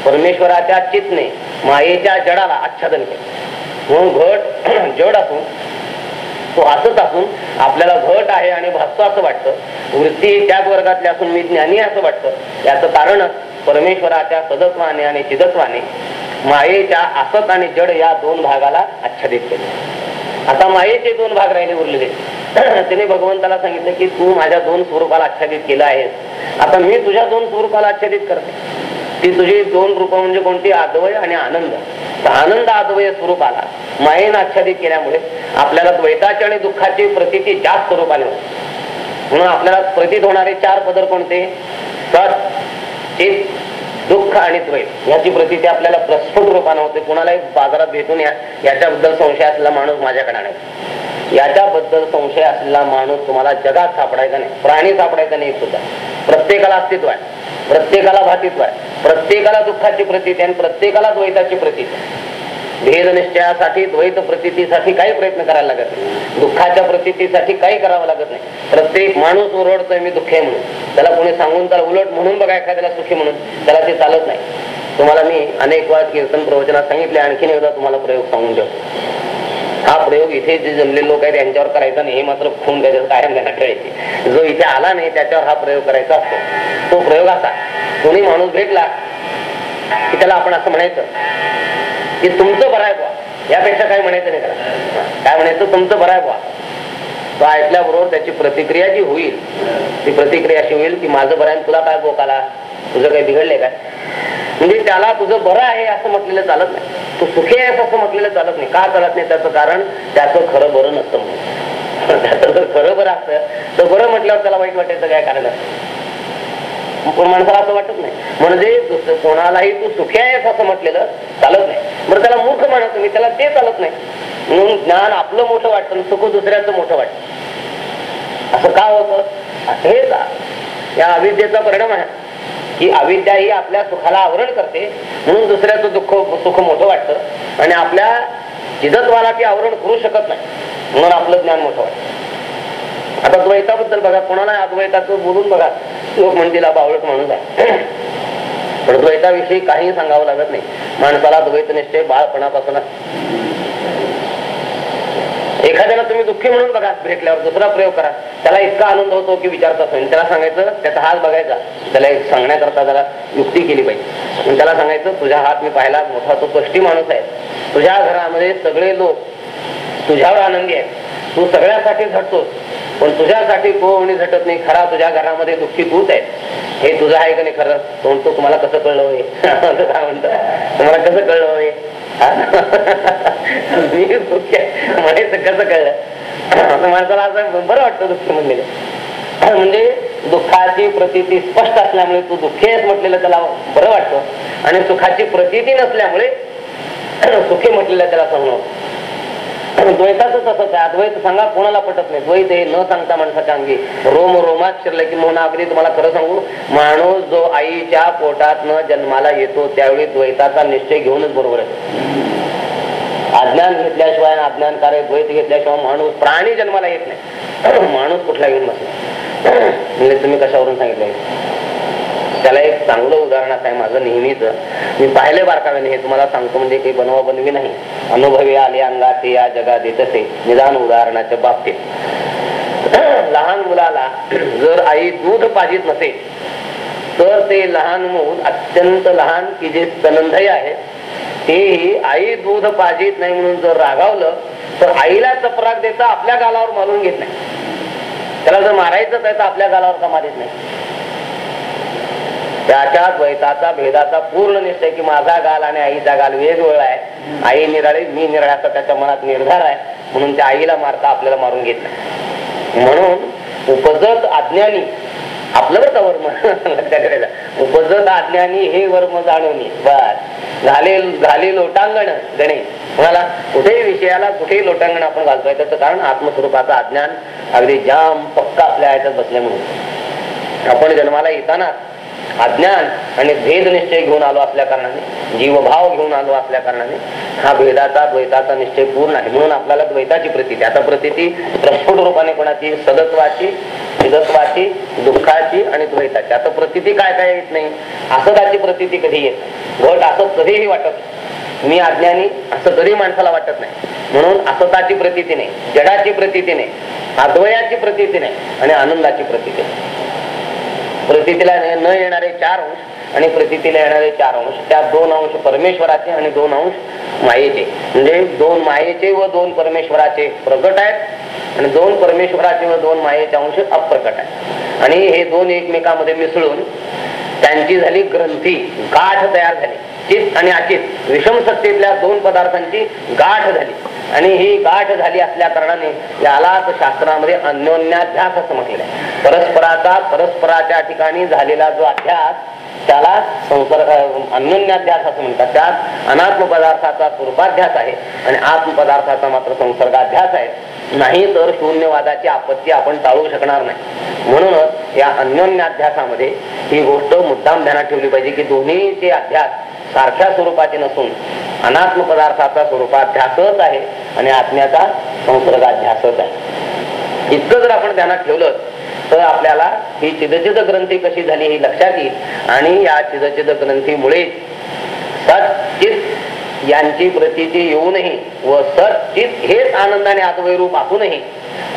परमेश्वराच्या चितने मायेच्या जडाला आच्छादन केले. म्हणून घट जड असून तो असंच असून आपल्याला घट आहे आणि भासतो असं वाटतं. वृत्ती त्याच वर्गातली असून मी ज्ञानी असं वाटतं. याचं कारणच परमेश्वराच्या सदस्वाने आणि चिदत्वाने मायेच्या असत आणि जड या दोन भागाला आच्छादित केले. आता मायेचे दोन भाग राहिले उरलेले. त्याने भगवंताला सांगितलं की तू माझ्या दोन स्वरूपाला आच्छादित केलं आहेस. आता मी तुझ्या दोन स्वरूपाला आच्छादित करते. ती तुझी दोन रूप म्हणजे कोणती? अद्वय आणि आनंद. तर आनंद अद्वय स्वरूपाला मायेन आच्छादित केल्यामुळे आपल्याला द्वैताची आणि दुःखाची प्रतिती जास्त स्वरूपाने होते. म्हणून आपल्याला प्रतीत होणारे चार पदर कोणते? तर एक दुःख आणि द्वैत. याची प्रतीती आपल्याला प्रस्फुट रूपाने होते. कुणालाही बाजारात भेटून या याच्याबद्दल संशय असलेला माणूस माझ्याकडे आणायचा. याच्याबद्दल संशय असलेला माणूस तुम्हाला जगात सापडायचा नाही प्राणी सापडायचा नाही सुद्धा. प्रत्येकाला अस्तित्व आहे प्रत्येकाला भातित्व आहे प्रत्येकाला दुःखाची प्रतीती आणि प्रत्येकाला द्वैताची प्रतीत भेद निश्चयासाठी द्वैत प्रतितीसाठी काही प्रयत्न करायला लागत नाही. दुःखाच्या प्रतितीसाठी काही करावं लागत नाही. प्रत्येक माणूस ओरडतोय मी दुःख आहे म्हणून. त्याला कोणी सांगून त्याला उलट म्हणून बघा एखाद्याला सुखी म्हणून त्याला ते चालत नाही. तुम्हाला मी अनेक वेळा कीर्तन प्रवचनात सांगितले आणखीन एकदा तुम्हाला प्रयोग सांगून ठेवतो हा प्रयोग इथे जे जमले लोक आहेत त्यांच्यावर करायचा नाही हे मात्र खून त्याच्यावर कायम त्यांना ठेवायचे. जो इथे आला नाही त्याच्यावर हा प्रयोग करायचा असतो. तो प्रयोग असा कोणी माणूस भेटला की त्याला आपण असं म्हणायचं की तुमचं बरं आहे बुवा. यापेक्षा काय म्हणायचं नाही त्याला. काय म्हणायचं? तुमचं बरं आहे बुवा. तो ऐकल्याबरोबर त्याची प्रतिक्रिया जी होईल ती प्रतिक्रिया अशी होईल की माझं बरं आहे तुला काय बोकाला तुझं काही बिघडलंय काय? म्हणजे त्याला तुझं बरं आहे असं म्हटलेलं चालत नाही. तू सुखी आहेस असं म्हटलेलं चालत नाही. का चालत नाही? त्याचं कारण त्याचं खरं बरं नसतं म्हणून. त्याचं जर खरं बरं असतं तर बरं म्हटल्यावर त्याला वाईट वाटायचं काय कारण असतं? पण माणसाला असं वाटत नाही. म्हणजे दुसरं कोणालाही तू सुखी आहेस असं म्हटलेलं चालत नाही. बरं त्याला मूर्ख म्हणत मी त्याला ते चालत नाही. म्हणून ज्ञान आपलं मोठं वाटतं सुख दुसऱ्याचं मोठं वाटतं. असं का होतं? हेच या अविद्येचा परिणाम आहे. की अविद्या ही आपल्या सुखाला आवरण करते म्हणून दुसऱ्याचं दुःख सुख मोठं वाटतं. आणि आपल्या जिदत्वाला ती आवरण करू शकत नाही. म्हणून आपलं ज्ञान मोठं वाटतं. आता द्वैताबद्दल बघा. कोणाला अद्वैताचं बोलून बघा. लोक म्हणतील बावळट माणूस आहे. पण द्वैताविषयी काही सांगावं लागत नाही. माणसाला द्वैत निश्चय बाळपणापासून एखाद्याला तुम्ही दुःखी म्हणून बघा भेटल्यावर दुसरा प्रयोग करा. त्याला इतका आनंद होतो की विचारता असेल त्याला सांगायचं त्याचा हात बघायचा. त्याला एक सांगण्याकरता त्याला युक्ती केली पाहिजे. त्याला सांगायचं तुझा हात मी पाहिला मोठा तो कष्टी माणूस आहे. तुझ्या घरामध्ये सगळे लोक तुझ्यावर आनंदी आहेत. तू सगळ्यासाठी झटतोस. पण तुझ्यासाठी कोणी झटत नाही. खरा तुझ्या घरामध्ये दुःखी भूत आहे हे तुझं आहे का नाही खरं? म्हणतो तुम्हाला कसं कळलं होय? काय म्हणतो? तुम्हाला कसं कळलं होय? मी दुःखी आहे. म्हणायचं कसं कळलं? असं माणसाला असं बरं वाटतं दुःखी म्हणलेलं. म्हणजे दुःखाची प्रतीती स्पष्ट असल्यामुळे तू दुःखी आहेस म्हटलेलं त्याला बरं वाटतं. आणि सुखाची प्रतीती नसल्यामुळे सुखी म्हटलेलं त्याला समजवं द्वैताच तसंच आहे अद्वैत सांगा कोणाला पटत नाही. द्वैत हे न सांगता माणसाच्या अंगी. रोम रोमात शिरलं की म्हणून अगदी तुम्हाला खरं सांगू माणूस जो आईच्या पोटात न जन्माला येतो त्यावेळी द्वैताचा निश्चय घेऊनच बरोबर आहे. अज्ञान घेतल्याशिवाय अज्ञान कार्य द्वैत घेतल्याशिवाय माणूस प्राणी जन्माला येत नाही. माणूस कुठला येऊन बसला? म्हणजे तुम्ही कशावरून सांगितलं त्याला एक चांगलं उदाहरण असं आहे माझं नेहमीच. मी पाहिले बारकाव्याने हे तुम्हाला सांगतो म्हणजे काही बनवा बनवी नाही. अनुभवी आले अंगाते या जगात येतसे निदान उदाहरणाच्या बाबतीत. लहान मुलाला जर आई दूध पाजित नसेल तर ते लहान मूल अत्यंत लहान की जे स्तनंदय आहे तेही आई दूध पाजित नाही म्हणून जर रागावलं तर आईला चपराक देता आपल्या गालावर मारून घेत नाही. त्याला जर मारायचं आहे तर आपल्या गालावर का मारित नाही. त्याच्या द्वैताचा भेदाचा पूर्ण निश्चय की माझा गाल आणि आईचा गाल वेगवेगळा आहे. आई निराळी मी निराळ्याचा त्याच्या मनात निर्धार आहे. म्हणून त्या आईला मारता आपल्याला मारून घेत म्हणून उपजत अज्ञानी आपलं बरं का वर्म? लक्षात उपजत अज्ञानी हे वर्म जाणवणी बस. झाले झाले लोटांगण गणे. म्हणाला कुठेही विषयाला कुठेही लोटांगण आपण घालतोय. त्याचं कारण आत्मस्वरूपाचं अज्ञान अगदी जाम पक्का आपल्या ह्याच्यात बसल्यामुळे. म्हणून आपण जन्माला येताना अज्ञान आणि भेद निश्चय घेऊन आलो असल्या कारणाने. जीवभाव घेऊन आलो असल्या कारणाने. हा भेदाचा द्वैताचा निश्चय पूर्ण आहे. म्हणून आपल्याला द्वैताची प्रतीती आता प्रतिती प्रस्फुट रूपाने कोणाची? सदत्वाची चिदत्वाची दुःखाची आणि द्वैताची. आता प्रतिती काय काय येत नाही? असं त्याची प्रतिती कधी येत घट असं कधीही वाटत मी अज्ञानी असं कधी माणसाला वाटत नाही. म्हणून असताची प्रतिती नाही. जडाची प्रतिती नाही. अद्वयाची प्रतिती नाही. आणि आनंदाची प्रतिती नाही. प्रतीला न येणारे चार अंश आणि प्रतीला येणारे चार अंश त्या दोन अंश परमेश्वराचे आणि दोन अंश मायेचे. म्हणजे दोन मायेचे व दोन परमेश्वराचे प्रगट आहेत आणि दोन परमेश्वराचे व दोन मायेचे अंश अप्रकट आहेत. आणि हे दोन एकमेकांमध्ये मिसळून त्यांची झाली ग्रंथी गाठ तयार झाली. चित आणि अचित विषम सत्तेतल्या दोन पदार्थांची गाठ झाली. आणि ही गाठ झाली असल्या कारणाने यालाच शास्त्रामध्ये अन्योन्याध्यास असं म्हटलेलं आहे परस्पराचा परस्पराच्या ठिकाणी झालेला जो अध्यास त्याला संसर्ग अन्योन्याध्यास असं म्हणतात. त्यात अनात्म पदार्थाचा स्वरूपाध्यास आहे आणि आत्मपदार्थाचा मात्र संसर्गाध्यास आहे. नाही तर शून्यवादाची आपत्ती आपण टाळू शकणार नाही. म्हणूनच या अन्योन्याध्यासामध्ये ही गोष्ट मुद्दाम ध्यानात ठेवली पाहिजे की दोन्हीचे अध्यास सारख्या स्वरूपाचे नसून अनात्म पदार्थाचा स्वरूपाध्यासच आहे आणि आत्म्याचा संसर्गाध्यासच आहे. इतकं जर आपण ध्यानात ठेवलं तर आपल्याला ही चिदचिद ग्रंथी कशी झाली ही लक्षात येईल. आणि या चिदचिद ग्रंथीमुळे सचित यांची प्रतीती येऊनही व सचित हेच आनंदाने अद्वय रूप असूनही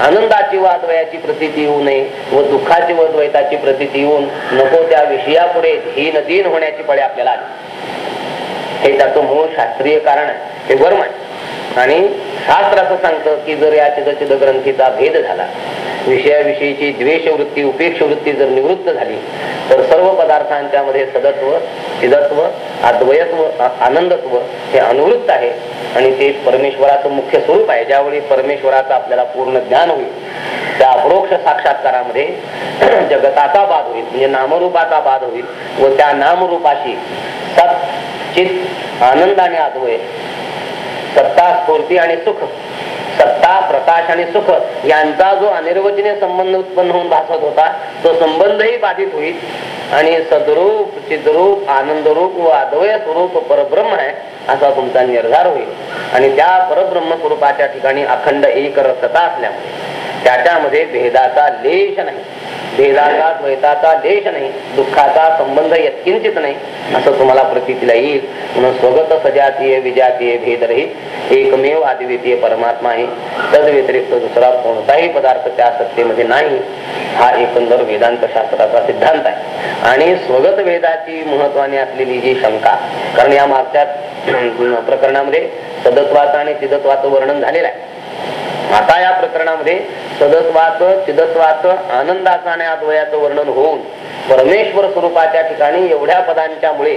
आनंदाची व अद्वयाची प्रतीती येऊ नये व दुःखाची व द्वैताची प्रतीती येऊन नको त्या विषयापुढे हीन दिन होण्याची पळे आपल्याला आली. हे त्याचं मूळ शास्त्रीय कारण आहे. हे वर्म आहे आणि शास्त्र असं सांगतं की जर या चिदचिद ग्रंथीचा भेद झाला विषयाविषयीची द्वेष वृत्ती उपेक्ष वृत्ती जर निवृत्त झाली तर सर्व पदार्थांच्यामध्ये सदत्व चिदत्व अद्वयत्व आनंदत्व हे अनुवृत्त आहे आणि ते परमेश्वराचं मुख्य स्वरूप आहे. ज्यावेळी परमेश्वराचं आपल्याला पूर्ण ज्ञान होईल त्या अपरोक्ष साक्षात्कारामध्ये जगताचा बाध होईल म्हणजे नामरूपाचा बाध होईल व त्या नामरूपाशी सत चित आनंद आणि अद्वय सत्ता स्फूर्ती आणि सुख. सत्ता प्रकाश आणि सुख यांचा जो अनिर्वचनीय संबंध उत्पन्न होऊन भासत होता तो संबंधही बाधित होईल. आणि सद्रूप चिद्रूप आनंदरूप व अद्वय स्वरूप परब्रह्म आहे असा तुमचा निर्धार होईल. आणि त्या परब्रह्म स्वरूपाच्या ठिकाणी अखंड एक रसता असल्यामुळे त्याच्यामध्ये भेदाचा लेश नाही. भेदाचा द्वैताचा देश नाही दुःखाचा संबंध यत्किंचित नाही असं तुम्हाला प्रतीला येईल. म्हणून स्वगत सजातीय विजातीय भेदरहित एकमेव अद्वितीय परमात्मा आहे. तद व्यतिरिक्त दुसरा कोणताही पदार्थ त्या सत्तेमध्ये नाही. हा एकंदर वेदांत शास्त्राचा सिद्धांत आहे. आणि स्वगत वेदाची महत्वाने असलेली जी शंका कारण या मागच्या प्रकरणामध्ये सदत्वाचं आणि तिदत्वाचं वर्णन झालेलं आहे. आता या प्रकरणामध्ये सदस्वाच चिदस्वाच आनंदाचा आणि अद्वयाचं वर्णन होऊन परमेश्वर स्वरूपाच्या ठिकाणी एवढ्या पदांच्या मुळे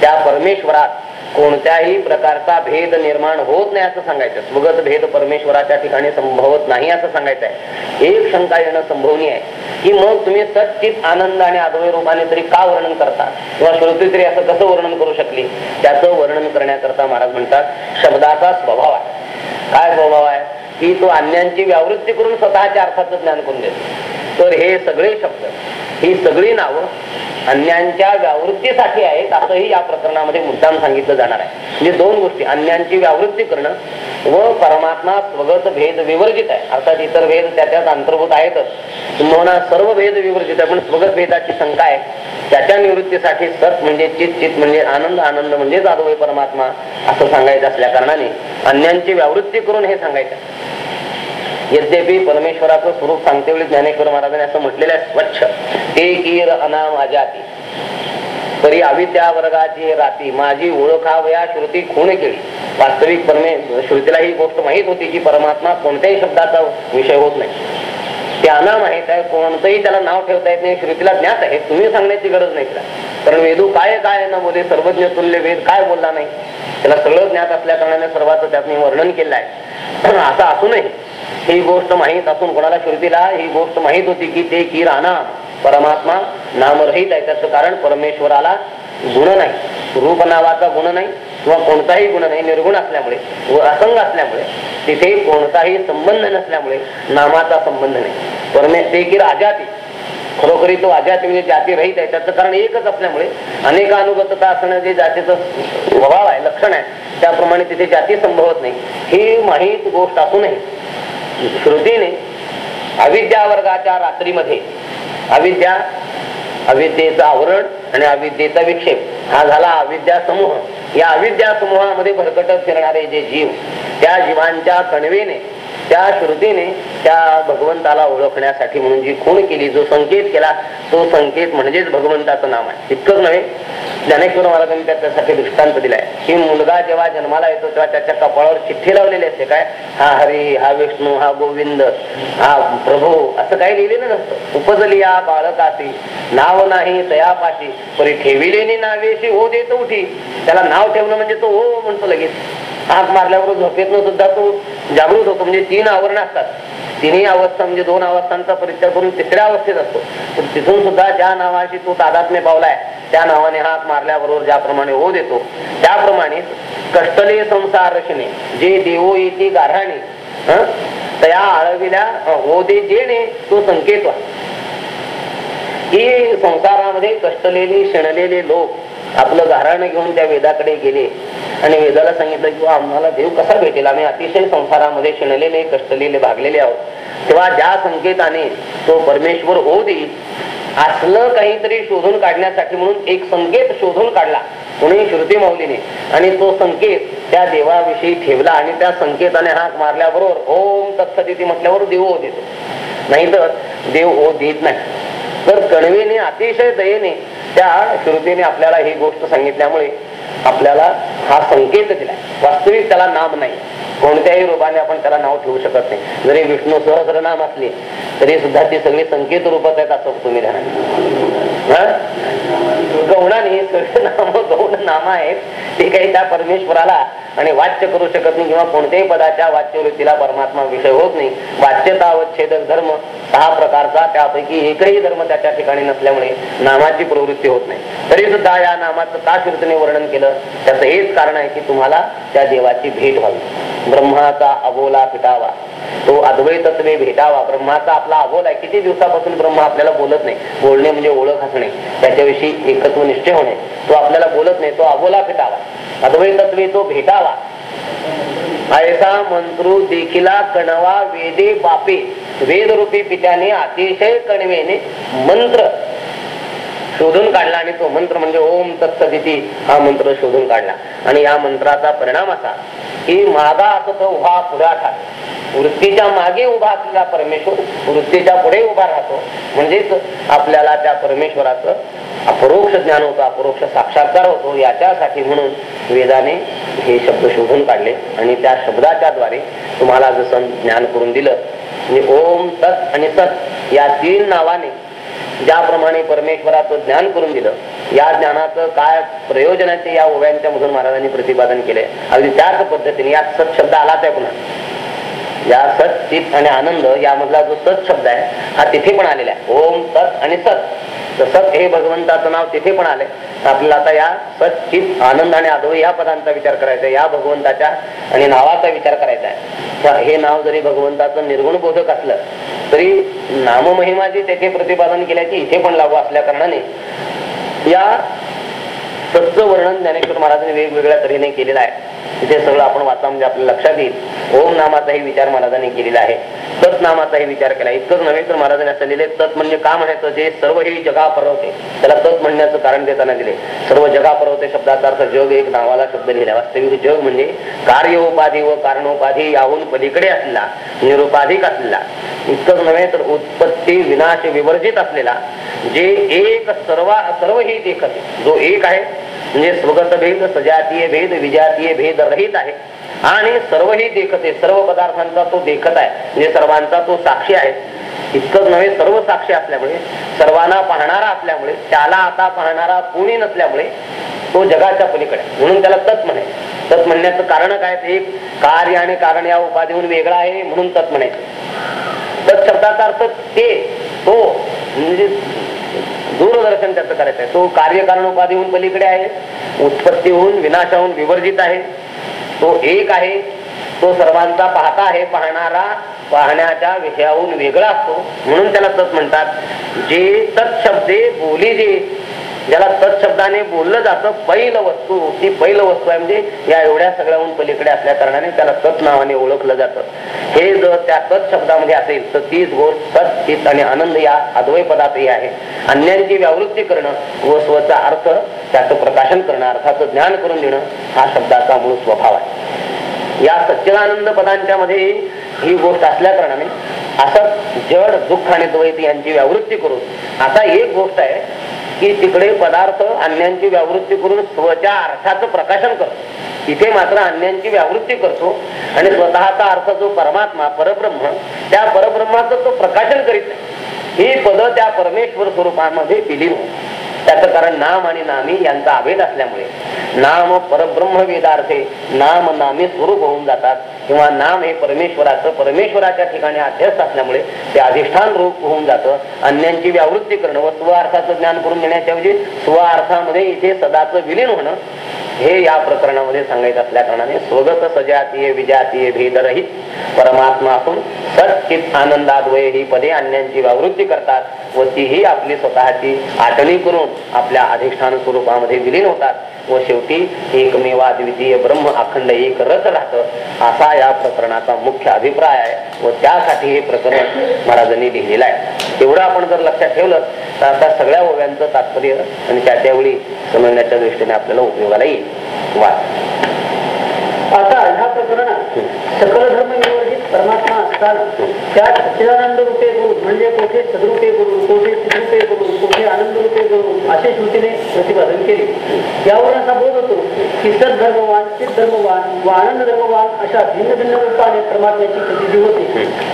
त्या परमेश्वरात कोणत्याही प्रकारचा भेद निर्माण होत नाही असं सांगायचं. स्वगत भेद परमेश्वराच्या ठिकाणी संभवत नाही असं सांगायचं आहे. एक शंका येणं संभवनीय आहे की मग तुम्ही सचित आनंद आणि अद्वय रूपाने तरी का वर्णन करता? किंवा श्रुती तरी असं कसं वर्णन करू शकली? त्याचं वर्णन करण्याकरता महाराज म्हणतात शब्दाचा स्वभाव आहे. काय स्वभाव आहे? की तो अन्यांची व्यावृत्ती करून स्वतःच्या अर्थाचं ज्ञान करून देतो. तर हे सगळे शब्द ही सगळी नावं अन्यांच्या व्यावृत्तीसाठी आहेत असंही या प्रकरणामध्ये मुद्दाम सांगितलं जाणार आहे. म्हणजे दोन गोष्टी अन्यांची व्यावृत्ती करणं व परमात्मा स्वगत भेद विवर्जित आहे. अर्थात इतर भेद त्याच्यात अंतर्भूत आहेतच. तुम्हाला सर्व भेद विवर्जित आहे. पण स्वगत भेदाची शंका आहे. त्याच्या निवृत्तीसाठी सत म्हणजे चित चित म्हणजे आनंद आनंद म्हणजे जाधव आहे परमात्मा असं सांगायचं असल्या कारणाने अन्यांची व्यावृत्ती करून हे सांगायचं. यद्यपि परमेश्वराचं स्वरूप सांगते वेळी ज्ञानेश्वर महाराजांनी असं म्हटलेलं आहे स्वच्छ. ते कीर अनाम अजाती. तरी अविद्या वर्गाची राती माझी ओळखावया श्रुती खूण केली. वास्तविक परमे श्रुतीला ही गोष्ट माहीत होती की परमात्मा कोणत्याही शब्दाचा विषय होत नाही. त्यांना माहीत आहे कोणतंही त्याला नाव ठेवता येत नाही श्रुतीला ज्ञात आहे तुम्ही सांगण्याची गरज नाही तिला. कारण वेदू काय काय ना बोले सर्वज्ञ तुल्य वेद काय बोलला नाही? त्याला सगळं ज्ञात असल्या कारणाने सर्वांचं त्यातनी वर्णन केलं आहे. असं असूनही ही गोष्ट माहीत असून कोणाला श्रुतीला ही गोष्ट माहीत होती की ते की राणा परमात्मा नामरहित आहे. त्याचं कारण परमेश्वराला गुण नाही. रूप नावाचा गुण नाही किंवा कोणताही गुण नाही. निर्गुण असल्यामुळे व असंग असल्यामुळे तिथे कोणताही संबंध नसल्यामुळे नामाचा संबंध नाही. परमे ते की राजाती खरोखरी तो अजाती म्हणजे जाती रहित आहे. त्याचं कारण एकच असल्यामुळे अनेकानुगतता असणं जे जातीचं स्वभाव आहे लक्षण आहे त्याप्रमाणे तिथे जाती संभवत नाही. ही माहीत गोष्ट असूनही श्रुतीने अविद्या वर्गाच्या रात्रीमध्ये अविद्या अविद्येचं आवरण आणि अविद्येचा विक्षेप. हा झाला अविद्या समूह या अविद्या समूहामध्ये भरकटत फिरणारे जे जीव त्या जीवांच्या कणवेने त्या श्रुतीने त्या भगवंताला ओळखण्यासाठी म्हणून जी खूण केली जो संकेत केला तो संकेत म्हणजेच भगवंताचं नाम आहे. इतकंच नव्हे ज्ञानेश्वर महाराजांनी त्याच्यासाठी दृष्टांत दिलाय. की मुलगा जेव्हा जन्माला येतो तेव्हा त्याच्या कपाळावर चिठ्ठी लावलेली असते. काय? हा हरी हा विष्णू हा गोविंद हा प्रभू असं काही लिहिलेलं नसतं. उपजली या बाळकाशी नाव नाही तयापाशी परी ठेविलेली नावेशी हो देत उठी. त्याला नाव ठेवणं म्हणजे तो हो म्हणतो लगेच. हाक मारल्यावर झोपेतनं सुद्धा तो जागृत होतो. म्हणजे तीन आवरण असतात. तिन्ही अवस्था म्हणजे दोन अवस्थांचा परिचय करून तिसऱ्या अवस्थेत असतो. पण तिथून सुद्धा ज्या नावाशी तो तादात्म्य पावलाय त्या नावाने हाक मारल्याबरोबर ज्याप्रमाणे हो देतो त्याप्रमाणे कष्टले संसार रचने जे देवो येते गाऱ्हाणे तया आळविल्या हो दे जेणे तो संकेत की संसारामध्ये कष्टलेले क्षणलेले लोक आपलं गारण घेऊन त्या वेदाकडे गेले. आणि वेदाला सांगितलं की आम्हाला देव कसा भेटेल? आम्ही अतिशय संसारामध्ये शिणलेले कष्टलेले भागलेले आहोत. तेव्हा ज्या संकेताने तो परमेश्वर हो देईल असलं काहीतरी शोधून काढण्यासाठी म्हणून एक संकेत शोधून काढला कोणी? श्रुती माऊलीने. आणि तो संकेत त्या देवाविषयी ठेवला आणि त्या संकेताने हाक मारल्याबरोबर ओम तत्सदिती म्हटल्यावर देव ओ देतो. नाहीतर देव ओ देत नाही. तर कणवेने अतिशय दयेने त्या श्रुतीने आपल्याला ही गोष्ट सांगितल्यामुळे आपल्याला हा संकेत दिलाय. वास्तविक त्याला नाम नाही. कोणत्याही रूपाने आपण त्याला नाव ठेवू शकत नाही. जरी विष्णू सहस्र नाम असले तरी सुद्धा ते सगळे संकेत रूपात आहेत असं तुम्ही ध्यानात गौणाने हे सगळे नाम गौण नाम आहेत. ते काही त्या परमेश्वराला आणि वाच्य करू शकत नाही किंवा कोणत्याही पदाच्या वाच्यवृत्तीला परमात्मा विषय होत नाही. वाच्यता अवच्छेदक धर्म सहा प्रकारचा त्यापैकी एकही धर्म त्याच्या ठिकाणी नसल्यामुळे नामाची प्रवृत्ती होत नाही. तरी सुद्धा या नामाचं का कीर्तने वर्णन केलं? त्याचं हेच कारण आहे की तुम्हाला त्या देवाची भेट व्हावी. ब्रह्माचा अबोला फिटावा तो अद्वैतत्वे भेटावा. ब्रह्माचा आपला अबोल आहे. किती दिवसापासून ब्रह्मा आपल्याला बोलत नाही? बोलणे म्हणजे ओळख असणे. त्याच्याविषयी एकत्व निश्चय होणे. तो आपल्याला बोलत नाही. तो अबोला फिटावा अद्वैतत्वे तो भेटावा. ऐसा मंत्रू देखिला कणवा वेदे बापे. वेद रूपी पित्याने अतिशय कणवेने मंत्र. शोधून काढला आणि तो मंत्र म्हणजे ओम तत्सदिती हा मंत्र शोधून काढला. आणि या मंत्राचा परिणाम असा की मागा असत उभा पुढाठा वृत्तीच्या मागे उभा असलेला परमेश्वर वृत्तीच्या पुढे उभा राहतो. म्हणजेच आपल्याला त्या परमेश्वराचं अपरोक्ष ज्ञान होतं अपरोक्ष साक्षात्कार होतो. याच्यासाठी म्हणून वेदाने हे शब्द शोधून काढले. आणि त्या शब्दाच्या द्वारे तुम्हाला जसं ज्ञान करून दिलं म्हणजे ओम तत् आणि सत या तीन नावाने ज्याप्रमाणे परमेश्वराचं ज्ञान करून दिलं या ज्ञानाचं काय प्रयोजनाचे या ओव्यांच्या मधून महाराजांनी प्रतिपादन केले अगदी त्याच पद्धतीने या सत्शब्द आलाच आहे पुन्हा. या सत चित आणि आनंद यामधला जो सत शब्द आहे हा तिथे पण आलेला आहे. ओम सत आणि सत. तर सत हे भगवंताचं नाव तिथे पण आलंय. आपल्याला आता या सत चित आनंद आणि आदव या पदांचा विचार करायचा आहे. या भगवंताच्या आणि नावाचा विचार करायचा आहे. तर हे नाव जरी भगवंताचं निर्गुण बोधक असलं तरी नाममहिमा जी तेथे प्रतिपादन केल्याची इथे पण लागू असल्या कारणाने या सत्चं वर्णन ज्ञानेश्वर महाराजांनी वेगवेगळ्या तऱ्हेने केलेलं आहे. तिथे सगळं आपण वाचा म्हणजे आपल्या लक्षात येईल. ओम नामाचाही विचार महाराजांनी केलेला आहे. तत् नामाचाही विचार केला. इतकंच नव्हे तर महाराजांनी असं लिहिले तत् म्हणजे का म्हणायचं जे सर्व हे जगा परवते. त्याला तत् म्हणण्याचं कारण देताना दिले. सर्व जगा परवते शब्दाचा अर्थ जग एक नावाला शब्द लिहिला. वास्तविक जग म्हणजे कार्योपाधी व कारणोपाधी याहून पलीकडे असलेला निरुपाधिक असलेला. इतकंच नव्हे तर उत्पत्ती विनाश विवर्जित असलेला जे एक सर्व सर्व ही देखते जो एक आहे म्हणजे स्वगत भेद सजातीय भेद विजातीय भेद रहित आहे. आणि सर्वही देखते सर्व पदार्थांचा तो देखत आहे. म्हणजे सर्वांचा तो साक्षी आहे. इतकंच नव्हे सर्व साक्षी असल्यामुळे सर्वांना पाहणारा असल्यामुळे त्याला आता पाहणारा कोणी नसल्यामुळे तो जगाच्या पलीकडे म्हणून त्याला तत् म्हणे. तत् म्हणण्याचं कारण काय ते एक कार्य आणि कारण या उपाधीहून वेगळा आहे म्हणून तत् म्हणायचं तत् शब्दाचा अर्थ ते तो म्हणजे दूरदर्शन त्याचं करायचं आहे. तो कार्यकारण उपाधीहून पलीकडे आहे. उत्पत्तीहून विनाशाहून विवर्जित आहे. तो एक आहे. तो सर्वांचा पाहता आहे पाहणारा पाहण्याच्या विषयाहून वेगळा असतो. म्हणून त्याला तत् म्हणतात. जे तत्शब्दे बोली जे ज्याला तत्शब्दाने बोललं जातं बैल वस्तू. ही बैल वस्तू आहे म्हणजे या एवढ्या सगळ्याहून पलीकडे असल्या कारणाने त्याला तत् नावाने ओळखलं जातं. हे जर त्या तत् शब्दामध्ये असेल तर तीच गोष्ट सत चित आणि आनंद या अद्वय पदातही आहे. अन्यांची व्यावृत्ती करणं व स्वचा अर्थ त्याचं प्रकाशन करणं अर्थाचं ज्ञान करून देणं हा शब्दाचा मूळ स्वभाव आहे. या सच्चिदानंद पदांच्या मध्ये ही गोष्ट असल्या कारणाने असं जड दुःख आणि द्वैत यांची व्यावृत्ती करून आता एक गोष्ट आहे की तिकडे पदार्थ अन्यांची व्यावृत्ती करून स्वच्या अर्थाचं प्रकाशन करतो. इथे मात्र अन्यांची व्यावृत्ती करतो आणि स्वतःचा अर्थ जो परमात्मा परब्रह्म त्या परब्रह्माचं तो प्रकाशन करीत नाही. ही पद त्या परमेश्वर स्वरूपामध्ये विलीन होतात. त्याचं कारण नाम आणि नामी यांचा अभेद असल्यामुळे नाम परब्रह्म वेदार्थे नाम नामी स्वरूप होऊन जातात. किंवा नाम हे परमेश्वराचं परमेश्वराच्या ठिकाणी अध्यस्त असल्यामुळे ते अधिष्ठान रूप होऊन जातं. अन्यांची व्यावृत्ती करणं व स्वार्थाचं ज्ञान करून देण्याच्या ऐवजी स्वार्थामध्ये इथे सदाचं विलीन होणं हे या प्रकरणामध्ये सांगायचं असल्या कारणाने स्वगत सजातीय विजातीय भेदरहित परमात्मा असून सचित आनंदाद्वय ही पदे अन्यांची व्यावृत्ती करतात व तीही आपली स्वतःची आटणी करून आपल्या अधिष्ठान स्वरूपामध्ये विलीन होतात. व शेवटी एकमेवा द्वितीय ब्रह्म अखंड एक रच राहतं असा या प्रकरणाचा मुख्य अभिप्राय आहे व त्यासाठी हे प्रकरण महाराजांनी लिहिलेलं आहे. एवढं आपण जर लक्षात ठेवलं तर आता सगळ्या ओव्यांचं तात्पर्य आणि त्या त्यावेळी समजण्याच्या दृष्टीने आपल्याला उपयोगाला येईल. वा. आता ह्या प्रकरणात सकल धर्म निवर्जित परमात्मा असताना त्यात सच्चिदानंद रूपे गुरु म्हणजे कोठे सदरूपे गुरु कोठे चिद्रूपे गुरु कोठे आनंद रूपे गुरु असे श्रुतीने प्रतिपादन केले. यावरून असा बोध होतो की सद्धर्मवान चिद्धर्मवान व आनंद धर्मवान अशा भिन्न भिन्न रूपाने परमात्म्याची प्रसिद्धी होते.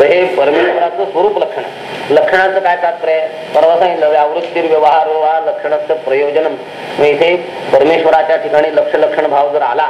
हे. परमेश्वराचं स्वरूप लक्षण. लक्षणाचं काय तात्पर्य? परवा सांगितलं व्यावृत्ती व्यवहार वा लक्षणाचं प्रयोजन इथे परमेश्वराच्या ठिकाणी लक्ष लक्षण भाव जर आला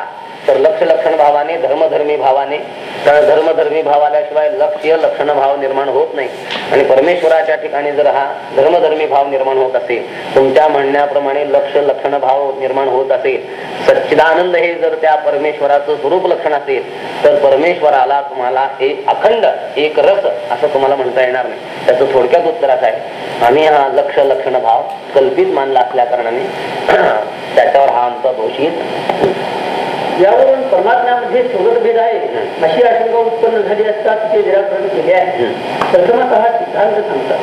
तर लक्ष लक्षण भावाने धर्मधर्मी भावाने. कारण धर्मधर्मी भाव आल्याशिवाय लक्ष्य लक्षण भाव निर्माण होत नाही. आणि परमेश्वराच्या ठिकाणी जर हा धर्मधर्मी भाव निर्माण होत असेल तुमच्या म्हणण्याप्रमाणे लक्ष लक्षण भाव निर्माण होत असेल. सच्चिदानंद हे जर त्या परमेश्वराचं स्वरूप लक्षण असेल तर परमेश्वराला तुम्हाला एक अखंड एक रस असं तुम्हाला म्हणता येणार नाही. त्याचं थोडक्यात उत्तर असं आहे. आम्ही हा लक्ष लक्षण भाव कल्पित मानला असल्या कारणाने त्याच्यावर हा आमचा दोष यावरून परमात्म्यामध्ये सोबत भेद आहे. अशी आशंका उत्पन्न झाली असता तिचे निराकरण केले आहे. प्रथमतः सिद्धांत सांगतात.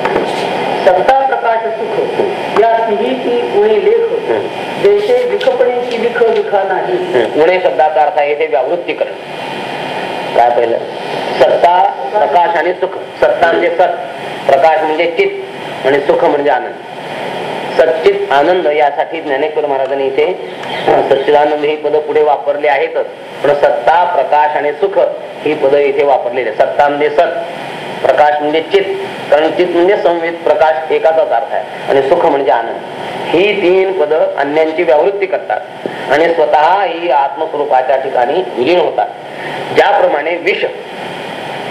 सत्ता प्रकाश सुख. या तिन्हीची उणे लेख. देशे विखपणीची विख विखा नाही. उणे शब्दाचा अर्थ आहे ते व्यावृत्ती करणं काय पहिलं? सत्ता प्रकाश. आणि सुख. सत्ता म्हणजे सत. प्रकाश म्हणजे चित आणि सुख म्हणजे आनंद. सच्चित आनंद यासाठी ज्ञानेश्वर महाराजांनी इथे सच्चिदानंद ही पद पुढे वापरली आहेतच. पण सत्ता प्रकाश आणि सुख ही पद इथे वापरलेली आहे सत्ता म्हणजे सत प्रकाश म्हणजे चित कारण चित म्हणजे संवेद प्रकाश एकाचाच अर्थ आहे. आणि सुख म्हणजे आनंद. ही तीन पद अन्यांची व्यावृत्ती करतात. आणि स्वतः ही आत्मस्वरूपाच्या ठिकाणी विलीन होतात. ज्याप्रमाणे विष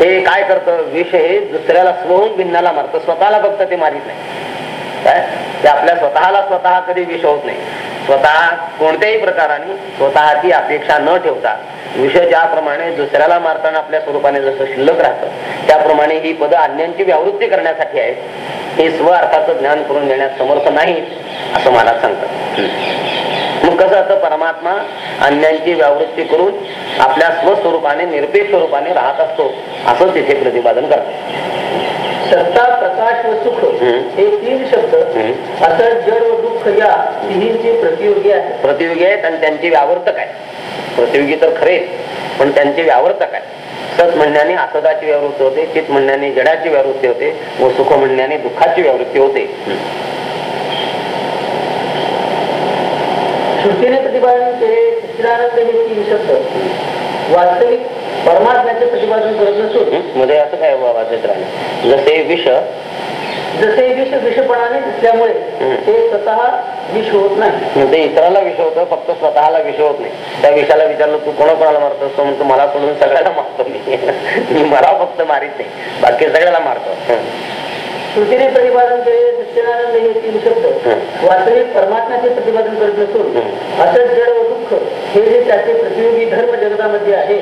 हे काय करतं? विष हे दुसऱ्याला स्वहून भिन्नाला मारतं. स्वतःला फक्त ते मारित नाही. काय ते आपल्या स्वतःला स्वतः कधी विष होत नाही. स्वतः कोणत्याही प्रकाराने स्वतःची अपेक्षा न ठेवता विष ज्याप्रमाणे दुसऱ्याला मारताना आपल्या स्वरूपाने जसं शिल्लक राहतं त्याप्रमाणे ही पद अन्यांची व्यावृत्ती करण्यासाठी आहेत. हे स्व अर्थाचं ज्ञान करून घेण्यास समर्थ नाही असं मला सांगतात. मग कसं असं परमात्मा अन्यांची व्यावृत्ती करून आपल्या स्वस्वरूपाने निरपेक्ष स्वरूपाने राहत असतो असं तिथे प्रतिपादन करतात. सत्ता प्रकाश व सुख. हे तीन शब्द. असं जड व दुःख या तिन्हींचे प्रतियोगी आहेत. प्रतियोगी आहेत आणि त्यांचे व्यावर्तक आहे प्रतियोगी तर खरे पण त्यांचे व्यावर्तक आहे सत म्हणण्याने असदाची व्यावृत्ती होते चित म्हणण्याने जडाची व्यावृत्ती होते व सुख म्हणण्याने दुःखाची व्यावृत्ती होते. श्रुतीने प्रतिपादन केले सच्चिदानंद हे तीन शब्द. वास्तविक परमात्म्याचे प्रतिपादन करत नसून? मध्ये असं काय वाचत राहिलं? जसे विष जसे विष विषपणाने दिसल्यामुळे. ते स्वतः विष होत नाही. ते इतराला विष होतं फक्त स्वतःला विष होत नाही. त्या विषाला विचारलं तू कोणा कोणाला मारतोस? तो म्हणतो मला सोडून सगळ्याला मारतो मी मला फक्त मारित नाही. बाकी सगळ्याला मारतो. श्रुतीने प्रतिपादन केलेले सच्चिदानंद हे तीन शब्द. वास्तविक परमात्म्याचे प्रतिपादन करत नसून हं. असंच जड व दुःख हे जे त्याचे प्रतियोगी धर्म जगतामध्ये आहे.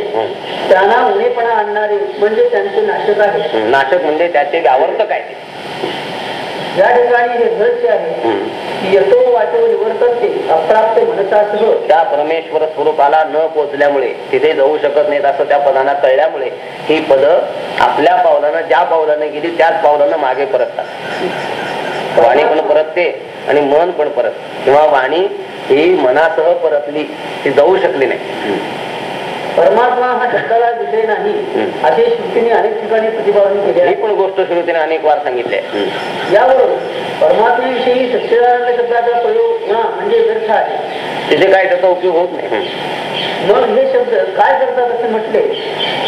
त्यांना उणेपणा आणणारे म्हणजे त्यांचे नाशक आहे नाशक म्हणजे त्याचे व्यावर्तक आहे ठिकाणी हे रहस्य आहे हं. की यतो अप्राप्त मनसासह. त्या परमेश्वर स्वरूपाला न पोचल्यामुळे तिथे जाऊ शकत नाहीत असं त्या पदांना कळल्यामुळे ही पद आपल्या पावलानं ज्या पावलानं गेली त्याच पावलानं मागे परततात. वाणी पण परतते आणि मन पण परत. किंवा वाणी ही मनासह परतली ती जाऊ शकली नाही. परमात्मा हा शब्दाला विषय नाही. असे श्रुतीने अनेक ठिकाणी प्रतिपादन केले ही पण गोष्ट श्रुतीने अनेक वार सांगितली. यावरून परमात्म्याविषयी सच्चिदानंद शब्दाचा प्रयोग हा म्हणजे व्यर्थ आहे. तिथे काय त्याचा उपयोग होत नाही. मग हे शब्द काय करतात असे म्हटले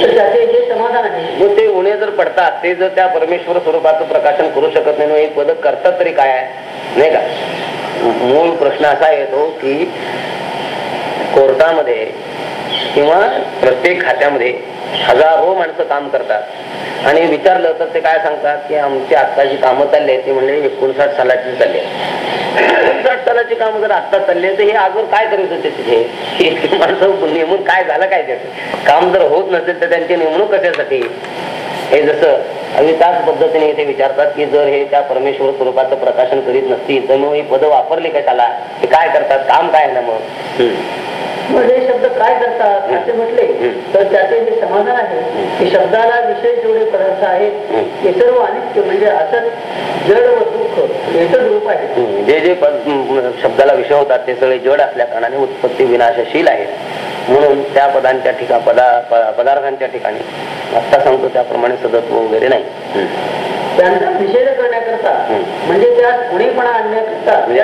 तर त्याचे जे समाधान आहे. मग ते उणे जर पडतात ते जर त्या परमेश्वर स्वरूपाचं प्रकाशन करू शकत नाही एक पद करतात तरी काय आहे? नाही का? मूळ प्रश्न असा येतो की कोर्टामध्ये किंवा प्रत्येक खात्यामध्ये हजारो माणसं काम करतात. आणि विचारलं तर ते काय सांगतात की आमची आत्ताची कामं चालली आहेत ते म्हणजे एकोणसाठ सालाची चालली एकोणसाठ सालाची कामं जर आत्ता चालली तर हे आजवर काय करत होते तिथे? इतकी माणसं नेमून काय झालं काय त्याचं? काम जर होत नसेल तर त्यांची नेमणूक कशासाठी? हे जसं अगदी त्याच पद्धतीने इथे विचारतात की जर हे त्या परमेश्वर स्वरूपाचं प्रकाशन करीत नसतील तर मग ही पद वापरली कशाला? हे काय करतात? काम काय आहे ना मग? हे शब्द काय करतात असे म्हटले तर त्याचे जे समाधान आहे की शब्दाला विषय जेवढे पदार्थ आहेत ते सर्व अनित्य म्हणजे असंच जड व दुःख एकच रूप आहे. जे जे शब्दाला विषय होतात ते सगळे जड असल्या कारणाने उत्पत्ती विनाशशील आहेत म्हणून त्या पदांच्या ठिकाण पदा पदार्थांच्या ठिकाणी आत्ता सांगतो त्याप्रमाणे सदत्व वगैरे नाही. त्यांचा निषेध करण्याकरता म्हणजे त्यात आणण्याकरता म्हणजे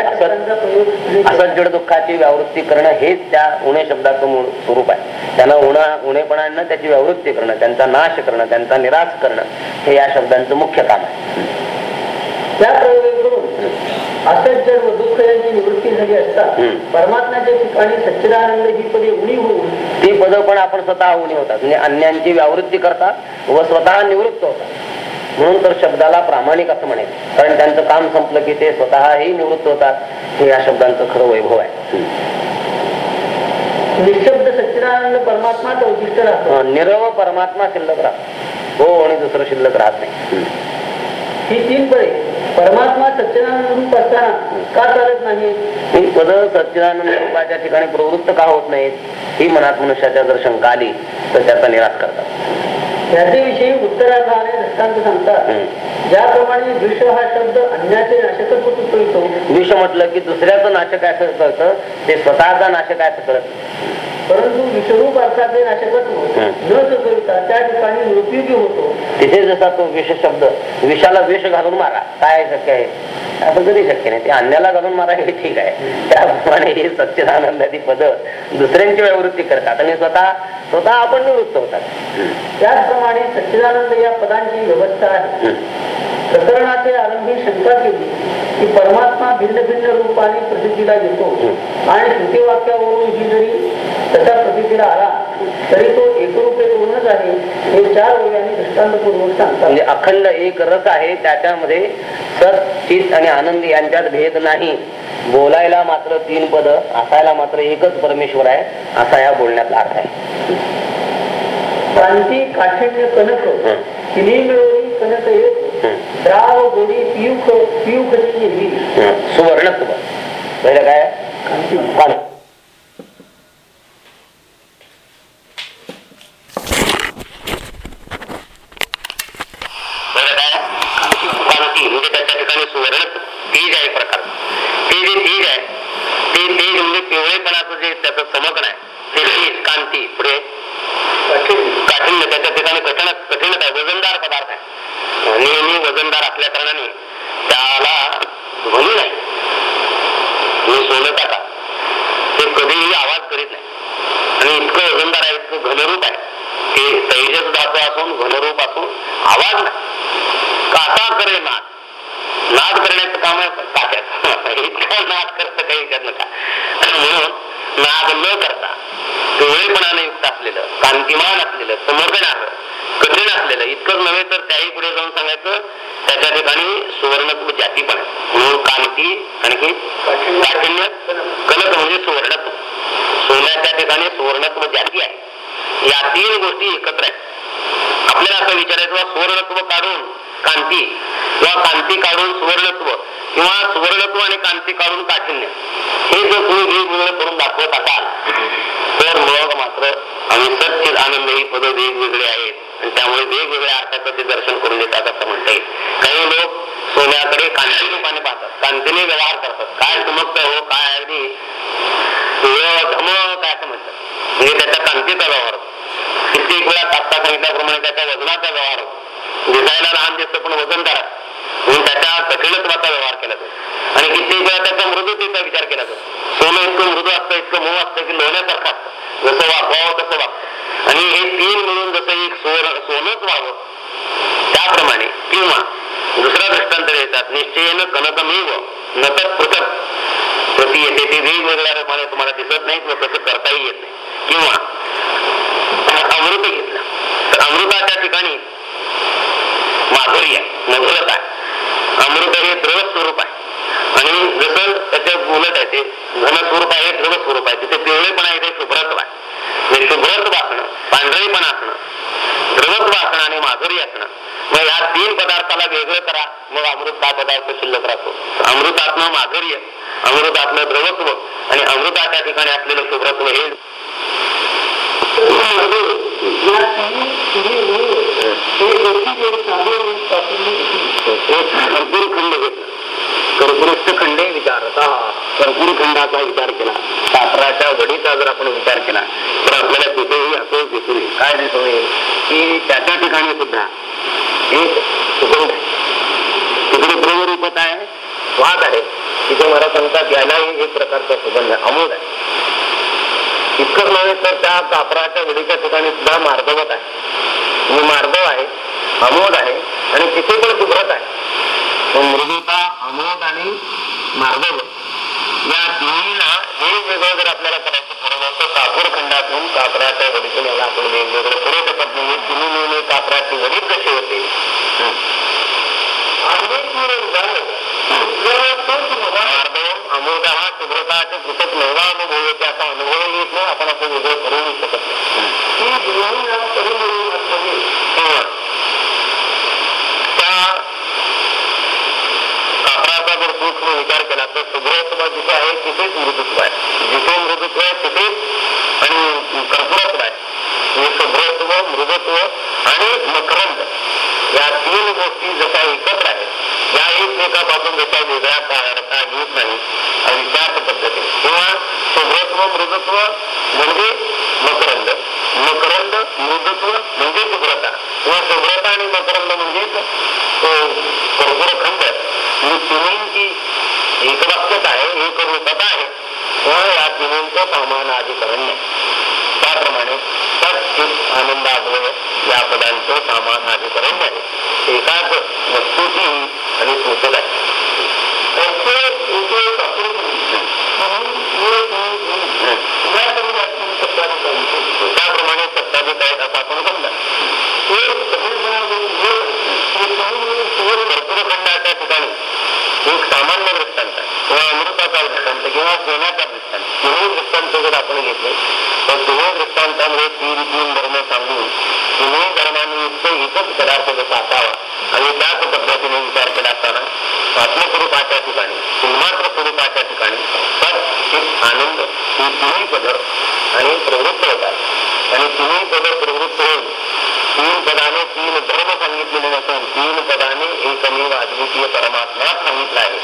असं- जड दुःखाची व्यावृत्ती करणं हेच त्या उणे शब्दाचं मूळ स्वरूप आहे. त्यांना उणा उणेपणा आणणं त्याची व्यावृत्ती करणं त्यांचा नाश करणं त्यांचा निराश करणं हे या शब्दांचं मुख्य काम आहे. त्या असंच दुःख यांची निवृत्ती झाली असता. परमात्म्याच्या ठिकाणी सच्चिदानंद ही पदे उणी होऊन ती पदं पण आपण स्वतः उणी होतात. म्हणजे अन्यांची व्यावृत्ती करतात व स्वतः निवृत्त होतात. म्हणून तर शब्दाला प्रामाणिक असं म्हणेल कारण त्यांचं काम संपलं की ते स्वतःही निवृत्त होतात. हे या शब्दांचं खरं वैभव आहे. निशब्द सच्चिदानंद परमात्माच अवशिष्ट राहतो. निरव परमात्मा शिल्लक राहतो. हो आणि दुसरं शिल्लक राहत नाही. ही तीन पदे परमात्मा सच्चिदानंद रूप असताना का चालत नाही? ही पद सच्चिदानंद रूपाच्या ठिकाणी प्रवृत्त का होत नाहीत? ही मनात मनुष्याच्या जर शंका आली तर त्याचा निराश करतात. याच्याविषयी उत्तराधाने दृष्टांत सांगतात. ज्याप्रमाणे द्विष हा शब्द अन्याचे नाशकत्व विष म्हटलं की दुसऱ्याचं नाशक असं कळतं ते स्वतःचा नाशक आहे असं नाही. परंतु विषरूप अर्थाचे नाशकत्व हं. न सुचविता त्या ठिकाणी निरुपयोगी होतो. तिथे जसा तो विष शब्द विषाला विष घालून मारा काय शक्य आहे? असं कधी शक्य नाही. ते अन्याला घालून मारा हे ठीक आहे. त्याप्रमाणे हे सच्चिदानंदाची पद दुसऱ्यांची व्यावृत्ती करतात आणि स्वतः स्वतः आपण निवृत्त होतात. त्याचप्रमाणे सच्चिदानंद या पदांची व्यवस्था आहे. प्रकरणाचे आरंभी शंका केली की परमात्मा भिन्न भिन्न रूपाने प्रसिद्धीला येतो आणि श्रुती वाक्यावरून ही जरी तसा प्रसिद्धीला आला तरी तो एकरूपे पूर्णच आहे हे चार वयाने दृष्टांतपूर्वक सांगतात. म्हणजे अखंड एक रस आहे त्याच्यामध्ये सत चित आणि आनंद यांच्यात भेद नाही. बोलायला मात्र तीन पद असायला मात्र एकच परमेश्वर आहे असा या बोलण्यातला अर्थ आहे. क्रांती काठिण्य कनक हं. तिन्ही मिळवली कनक एक. द्राव गोडी पियुख पियुखची ही सुवर्णत्व पहिलं काय कान. बरं काय क्रांती म्हणजे त्याच्या ठिकाणी सुवर्ण तेज आहे प्रकार ते जे तेज आहे ते तेज म्हणजे पिवळेपणाचं जे त्याचं समकण आहे ते तेज कांती पुढे काठिण्य त्याच्या ठिकाणी कठीण कठीणच आहे वजनदार पदार्थ आहे नेहमी वजनदार असल्या कारणाने त्याला ध्वनी नाही तुम्ही सोनं टाका ते कधीही आवाज करीत नाही आणि इतकं वजनदार आहे इतकं घनरूप आहे ते तैजस धातू असून घनरूप असून आवाज नाही काटा करे नाद नाद करण्याचं काम आहे काट्यात इतकं नाद करतं काही विचार नका आणि म्हणून नाद न करता पिवळेपणाने युक्त असलेलं असलेलं समर्पण कठीण असलेलं. इतकंच नव्हे तर त्याही पुढे जाऊन सांगायचं त्याच्या ठिकाणी सुवर्ण म्हणजे जाती पण आहे म्हणून कांती आणखी काठिण्य कनक म्हणजे सुवर्णत्व. सोन्याच्या ठिकाणी सुवर्णत्व जाती आहे. या तीन गोष्टी एकत्र आहेत. आपल्याला असं विचारायचं सुवर्णत्व काढून कांती. किंवा कांती काढून सुवर्णत्व. किंवा सुवर्णत्व आणि कांती काढून काठिण्य. हे जर तुम्ही वेगवेगळं करून दाखवत असाल तर मग मात्र आणि सत्य आनंद ही पद वेगवेगळे आहेत. आणि त्यामुळे वेगवेगळ्या अर्थाचं ते दर्शन करून देतात असं म्हणता येईल. काही लोक सोन्याकडे कांती रूपाने पाहतात. कांतीने व्यवहार करतात. काय चमकतं हो काय अगदी धमक काय असं म्हणतात. म्हणजे त्याच्या कांतीचा व्यवहार कित्येक वेळा तात्ता सांगितल्याप्रमाणे त्याच्या वजनाचा व्यवहार दिसायला लहान दिसतं पण वजनदार आहे. म्हणून त्याच्या कठीणत्वाचा व्यवहार केला जातो. आणि कित्येक वेळा त्याचा मृदुतेचा विचार केला जातो. सोनं इतकं मृदू असतं इतकं मऊ असतं की लोण्यासारखं असतं. जसं वागवावं तसं वागतं. आणि हे तीन मिळून जसं एक सोनं सोनंच व्हावं त्याप्रमाणे किंवा दुसरा दृष्टांत देतात निश्चयनं कनकमेव न तर पृथक. प्रती येते ते वेगवेगळ्या रूपाने तुम्हाला दिसत नाही किंवा तसं करताही येत नाही. किंवा अमृत घेतलं. तर अमृताच्या ठिकाणी माधुर्य मधुरता आहे अमृत हे द्रव स्वरूप आहे. आणि जसं त्याच्या उलट आहे ते घन स्वरूप आहे द्रव स्वरूप आहे. तिथे पिवळेपण आहे ते शुभ्रत्व आहे. म्हणजे शुभ्रत्व असणं पांढरेपण असणं द्रवत्व असणं आणि माधुरी असणं मग या तीन पदार्थाला वेगळं करा मग अमृत हा पदार्थ शिल्लक राहतो. अमृतात्म माधुर्य अमृतात्म द्रवत्व आणि अमृताच्या ठिकाणी असलेलं शुभ्रत्व हे कर्पूर खंड घेतला कर्पूरस्थ खंडे विचारता कर्पूर खंडाचा विचार केला. साखराच्या वडीचा जर आपण विचार केला तर आपल्याला तिथेही असं दिसून येईल काय दिसून येईल की त्याच्या ठिकाणी सुद्धा एक सुगंध आहे. तिकडे आहे वाद आहे. तिथे मला सांगतात यालाही एक प्रकारचा सुगंध आहे. आहे. इतकंच नव्हे तर त्या कापराच्या वडीच्या ठिकाणी सुद्धा मार्दवत आहे. म्हणजे मार्दव आहे अमोद आहे आणि तिथे पण शुभ्रत आहे. मृदुता अमोद आणि मार्दव या दोन्हीला वेगवेगळं जर आपल्याला करायचं ठरवलं तर कापूर खंडातून कापराच्या वडीतून याला आपण वेगवेगळं करू शकत नाही तिन्ही मिळून कापराची वडीत कशी होते? विचार केला तर जिथे आहे तिथेच मृदुत्व आहे जिथे मृदुत्व आहे तिथेच आणि आहे शुभ्रत्व मृदत्व आणि मकरंद या तीन गोष्टी जशा एकत्र आहेत या एकमेकापासून जशा वेगळ्या काढता येत नाही. आणि त्याच पद्धतीने. किंवा शुभ्रत्व मृदत्व म्हणजे मकरंद. मकरंद मृदत्व म्हणजे शुभ्रता किंवा शुभ्रता आणि मकरंद म्हणजेच तो कर्पूरखंड ही तिन्हींची एकवाक्यता आहे एक रूपता आहे. किंवा या तिन्हींचं सामान अधिकरण त्याप्रमाणे आनंद आग्रह या पदांचं सामान अधिकरण आहे एकाच वस्तूची आणि सूचक आहे त्याप्रमाणे सत्ताधिक आहेत असं आपण समजा ते कर्पूरखंडाच्या ठिकाणी एक सामान्य दृष्टांत किंवा अमृताचा दृष्टांत किंवा सोन्याचा दृष्टांत तिन्ही दृष्टांत जर आपण घेतले तर तिन्ही दृष्टांतामध्ये तीन तीन धर्म सांगून तिन्ही धर्मानिमित्त एकच पदार्थ जसा असावा आणि त्याच पद्धतीने विचार केला असताना आत्मस्वरूपाच्या ठिकाणी चिन्मात्र स्वरूपाच्या ठिकाणी सत एक आनंद ही तिन्ही पद आणि प्रवृत्त होतात. आणि तिन्ही पद प्रवृत्त होऊन तीन पदाने तीन धर्म सांगितलेले नसून तीन पदाने एकमेव अद्वितीय परमात्मा सांगितला आहे.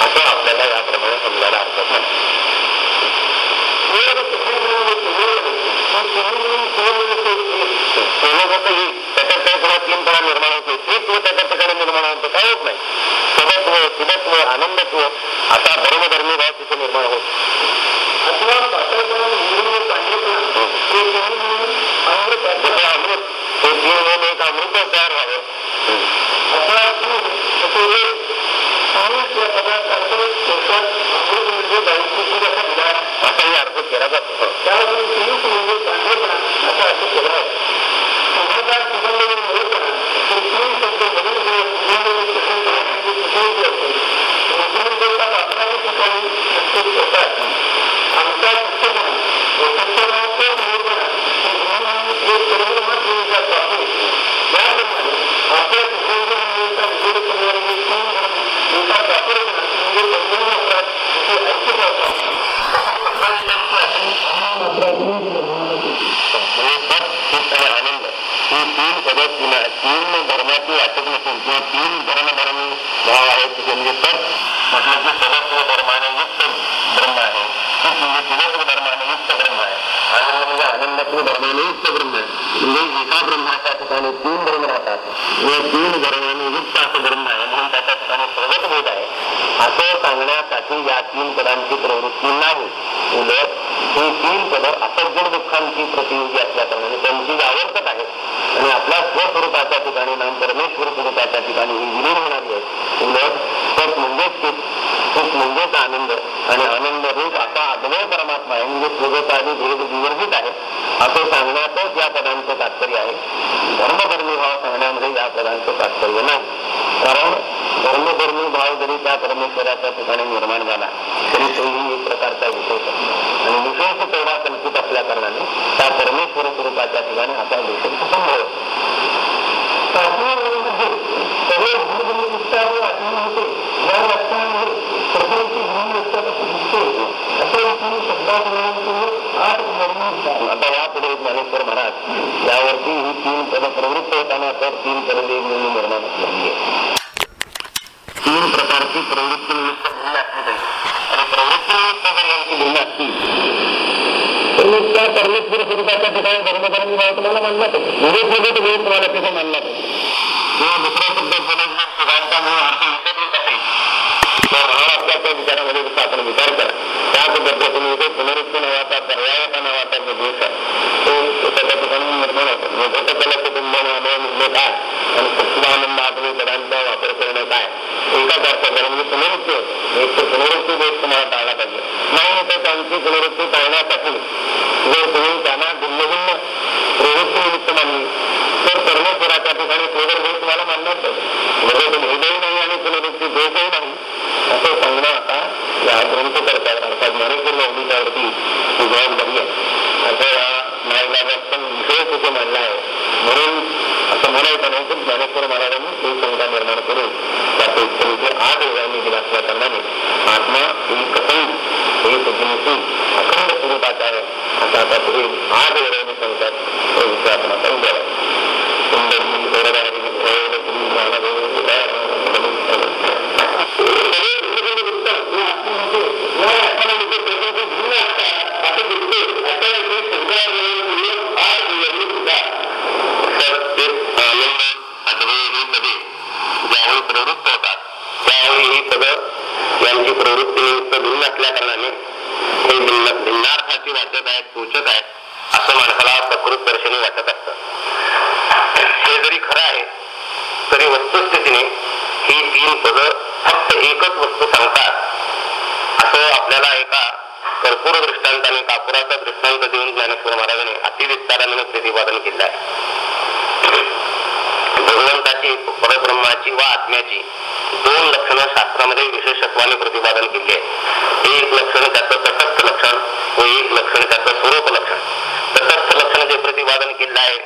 असं आपल्याला याप्रमाणे समजायला हरकत नाही. त्याच्यात काही निर्माण होतो तेच व त्याच्या ठिकाणी निर्माण होतं काय होत नाही आनंदत्व असा धर्मधर्मी भाव तिथे निर्माण होत. अथवा जसं अमृत हे एक अमृत तयार व्हावं असाही अर्थ केला जातो असा तीन धर्मधर्म भाव आहेत म्हणजे तर म्हटलं की सर्वस्व धर्माने युक्त ब्रह्म आहे. सुख म्हणजे तिरस्व धर्माने युक्त ब्रह्म आहे. आनंद म्हणजे आनंदत्व धर्माने युक्त ब्रह्म आहे. म्हणजे एका ब्रह्माच्या ठिकाणी तीन म्हणजे धर्म राहतात. व तीन धर्माने युक्त असं ब्रह्म आहे म्हणून त्याच्या ठिकाणी प्रगत भेद आहे असं सांगण्यासाठी या तीन पदांची प्रवृत्ती नाही. उलट ही तीन पदं असज्जड दुःखांची प्रतियोगी असल्या कारणाने त्यांची आवडतच आहेत. आणि आपल्या स्वस्वरूपाच्या ठिकाणी नाम परमेश्वर स्वरूपाच्या ठिकाणी ही विलीन होणारी आहे. उलट सत म्हणजेच सुख म्हणजेच आनंद. आणि आनंद रूप आता अद्वय परमात्मा आहे. म्हणजे स्वगतादी भेद विवर्जित आहे. असं सांगण्यातच या पदांचं तात्पर्य आहे. धर्मधर्मी भाव सांगण्यामध्ये या पदांचं तात्पर्य नाही. कारण धर्मधर्मी भाव जरी त्या परमेश्वराच्या ठिकाणी निर्माण झाला तरी तोही एक प्रकारचा विशेष आणि विशेष तेवढा कल्पित असल्या कारणाने त्या परमेश्वर स्वरूपाच्या ठिकाणी असा विशेष संभव होते. या दिसते शब्दाप्रमाणे आठ आता यापुढे ज्ञानेश्वर महाराज यावरती ही तीन पद प्रवृत्त होताना तर तीन पद वेगवेगळी निर्माण झाली आहे तीन प्रकारची प्रवृत्ती निमित्त भूमी असली पाहिजे आणि प्रवृत्ती निमित्त जर यांची भूमी असतील तर त्या परमेश्वर स्वरूपाच्या ठिकाणी धर्मधर्मी भाव तुम्हाला मानला तो विवेक विवेक तुम्ही तुम्हाला तिथे मानला किंवा अर्थ असेल. महाराष्ट्राच्या विचारामध्ये जसं आपण विचार करा पद्धतीने इथे नावाचा पर्यायता नावाचा जो आहे तो त्याच्या ठिकाणी निर्माण होतो. कुटुंब काय आणि सच्चिदानंद आठवे पदांचा वापर करणं काय एकाच अर्थाचा म्हणजे पुनरुत्ती एक तर पुनरुत्ती देश तुम्हाला टाळला पाहिजे नाही तर त्यांची पुनरुत्ती टाळण्यासाठी जर तुम्ही त्यांना भिन्न भिन्न प्रवृत्ती निमित्त मानली तर परमेश्वराच्या ठिकाणी केवळ हे तुम्हाला मानणार पाहिजे म्हणजे तुम्ही भेदही नाही आणि पुनरुत्ती दोषही नाही असं सांगणं आता या ग्रंथ करतात अर्थात ज्ञानेश्वर नवनीच्यावरती ही जबाबदारी आहे आता या नायकाबात पण विशेष तिथे मानला आहे म्हणून असं म्हणायचं नाही की ज्ञानेश्वर महाराजांनी ही शंका निर्माण करून त्याचं उत्तर इथे आठ वेळांनी दिलं असल्या कारणाने आत्मा ही कसंग ही सुखी अखंड स्वरूपाचा आहे असं आता पुढे आठ वेळांनी सांगतात तो विषय आपण आता उद्या सुंदरी गौरवारी गौरवती ज्यावेळी प्रवृत्त होतात त्यावेळी ही पदं यांची प्रवृत्ती निमित्त भिन्न असल्या कारणाने हे भिन्न भिन्नार्थाची वाचत आहेत सूचक आहेत असं माणसाला सकृत दर्शनी वाटत असतं हे जरी खरं आहे तरी वस्तुस्थितीने ही तीन पदं फक्त एकच वस्तू सांगतात असं आपल्याला एका कर्पूर दृष्टांताने कापुराचा दृष्टांत देऊन ज्ञानेश्वर महाराजांनी अतिविस्ताराने प्रतिपादन केलं आहे भगवंताची परब्रह्माची व आत्म्याची दोन लक्षणं तत्वाने प्रतिपादन केले. आहे एक लक्षण त्याचं तटस्थ लक्षण व एक लक्षण त्याचं स्वरूप लक्षण. तटस्थ लक्षण जे प्रतिपादन केलं आहे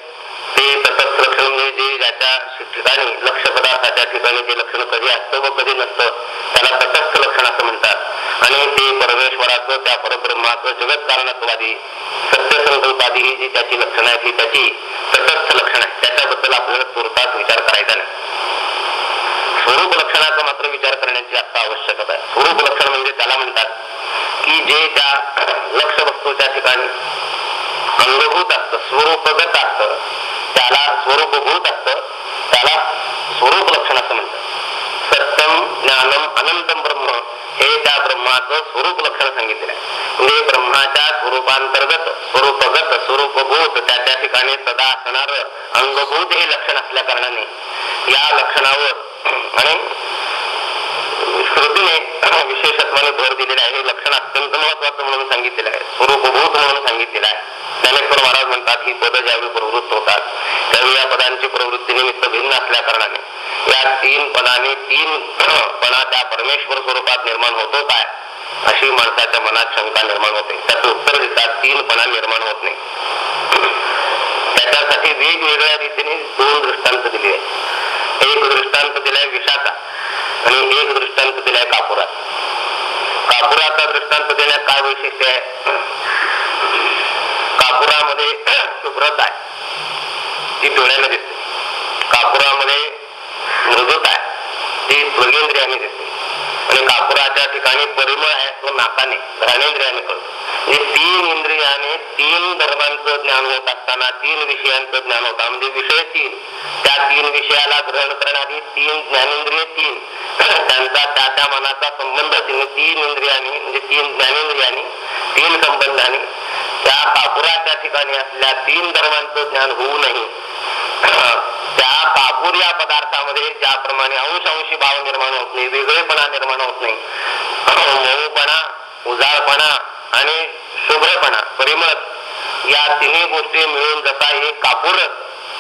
ते तटस्थ लक्षण म्हणजे जे ज्याच्या ठिकाणी लक्ष पदार्थाच्या ठिकाणी ते लक्षण कधी असतं व कधी नसतं त्याला तटस्थ लक्षण असं म्हणतात. आणि ते परमेश्वराचं त्या परब्रह्माचं जगत कारणत्वादी सत्य संकल्पादी ही जी त्याची लक्षणं आहेत ही त्याची तटस्थ लक्षण आहे त्याच्याबद्दल आपल्याला तुर्तास विचार करायचा नाही स्वरूप लक्षणाचा मात्र विचार करण्याची आता आवश्यकता आहे स्वरूप लक्षण म्हणजे त्याला म्हणतात की जे त्या लक्ष वस्तूच्या ठिकाणी अंगभूत असतं स्वरूपगत असतं. त्याला स्वरूपभूत असतं. त्याला स्वरूप लक्षण असं म्हणतात. सत्यम ज्ञानम अनंतम ब्रह्म हे त्या ब्रह्माचं स्वरूप लक्षण सांगितलं आहे. म्हणजे ब्रह्माच्या स्वरूपांतर्गत स्वरूपगत स्वरूपभूत त्या त्या ठिकाणी सदा असणार अंगभूत हे लक्षण असल्या कारणाने या लक्षणावर आणि श्रुतीने विशेषत्वाने भर दिलेला आहे. हे लक्षण अत्यंत महत्वाचं म्हणून सांगितलेलं आहे स्वरूपभूत म्हणून सांगितलेलं आहे ज्ञानेश्वर महाराज म्हणतात ही पदं ज्यावेळी प्रवृत्त होतात त्यावेळी या पदांची प्रवृत्ती निमित्त भिन्न असल्या कारणाने तीन पदाने तीन पणा त्या परमेश्वर स्वरूपात निर्माण होतो काय अशी माणसाच्या मनात शंका निर्माण होते. त्याचं उत्तर देतात तीन पणा निर्माण होत नाही. त्याच्यासाठी वेगवेगळ्या रीतीने दोन दृष्टांत दिले आहे एक दृष्टांत दिलाय विषाचा आणि एक दृष्टांत दिलाय कापुरात. कापुराचा दृष्टांत देण्यात काय वैशिष्ट्य आहे? कापुरामध्ये शुभ्रता आहे. ती डोळ्याला दिसते कापुरामध्ये मृदुता आहे स्वर्गेंद्रियाने त्वगेंद्रियाने आणि कापुराच्या ठिकाणी परिमळ आहे तो नाकाने घ्राणेंद्रियाने कळतो म्हणजे तीन इंद्रियाने तीन धर्मांचं ज्ञान होत असताना तीन विषयांचं ज्ञान होता म्हणजे विषय तीन. त्या तीन विषयाला ग्रहण करणारी तीन ज्ञानेंद्रिय तीन. त्यांचा त्या त्या मनाचा संबंध असेल तीन इंद्रियाने म्हणजे तीन ज्ञानेंद्रियाने तीन संबंधाने त्या कापुराच्या ठिकाणी असल्या तीन धर्मांचं ज्ञान होऊ नये. त्या कापूर या पदार्थामध्ये ज्याप्रमाणे अंश अंशी भाव निर्माण होत नाही वेगळेपणा निर्माण होत नाही. मऊपणा उजाळपणा आणि शुभ्रपणा परिमळ या तिन्ही गोष्टी मिळून जसा एक कापूर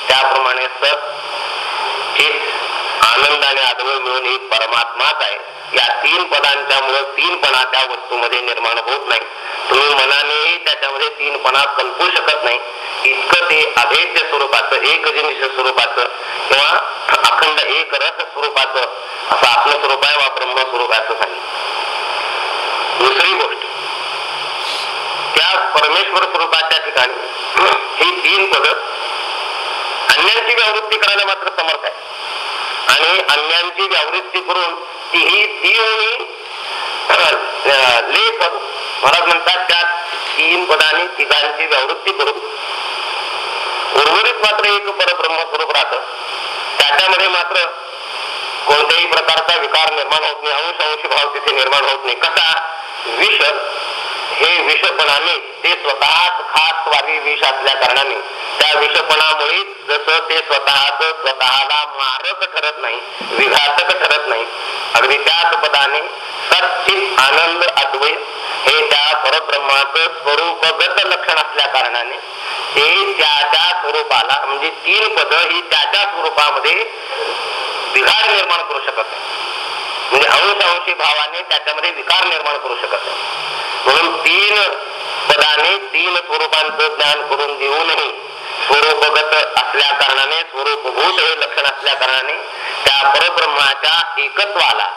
त्याप्रमाणे सत चित आनंद आणि आदळ मिळून एक परमात्माच आहे. या तीन पदांच्या मुळे तीनपणा त्या वस्तूमध्ये निर्माण होत नाही. तुम्ही मनानेही त्याच्यामध्ये तीनपणा कल्पू शकत नाही. इतकं ते अभेद्य स्वरूपाचं एकजनिष स्वरूपाचं किंवा अखंड एक रस स्वरूपाचं असं आपलं स्वरूप आहे वा ब्रह्म स्वरूप आहे असं सांगितलं दुसरी गोष्ट त्या परमेश्वर स्वरूपाच्या ठिकाणी ही तीन पद अन्यांची व्यावृत्ती करायला मात्र समर्थ आहे. आणि अन्यांची व्यावृत्ती करून ती ही तीन लेख महाराज म्हणतात त्या तीन पदाने तिघांची व्यावृत्ती करून उर्वरित मात्र एक परब्रह्म स्वरूप राहतं. त्याच्यामध्ये मात्र कोणत्याही प्रकारचा विकार निर्माण होत नाही अंश अंश भाव तिथे निर्माण होत नाही. कसा? विष. हे विषपणाने ते स्वतःच खास वारी विष असल्या कारणाने त्या विषपणामुळे जसं ते स्वतःच स्वतःला मारक ठरत नाही विघातक ठरत नाही अगदी त्याच पदाने सचित आनंद अद्वैत हे त्या परब्रह्माचं स्वरूपगत लक्षण असल्या कारणाने ते त्याच्या स्वरूपाला म्हणजे तीन पद ही त्याच्या स्वरूपामध्ये बिघाड निर्माण करू शकत म्हणजे अंश अंशी भावाने त्याच्यामध्ये विकार निर्माण करू शकत नाही. म्हणून तीन पदाने तीन स्वरूपांचं ज्ञान करून देऊनही स्वरूपगत असल्या कारणाने स्वरूपभूत हे लक्षण असल्या कारणाने त्या परब्रह्माच्या एकत्वाला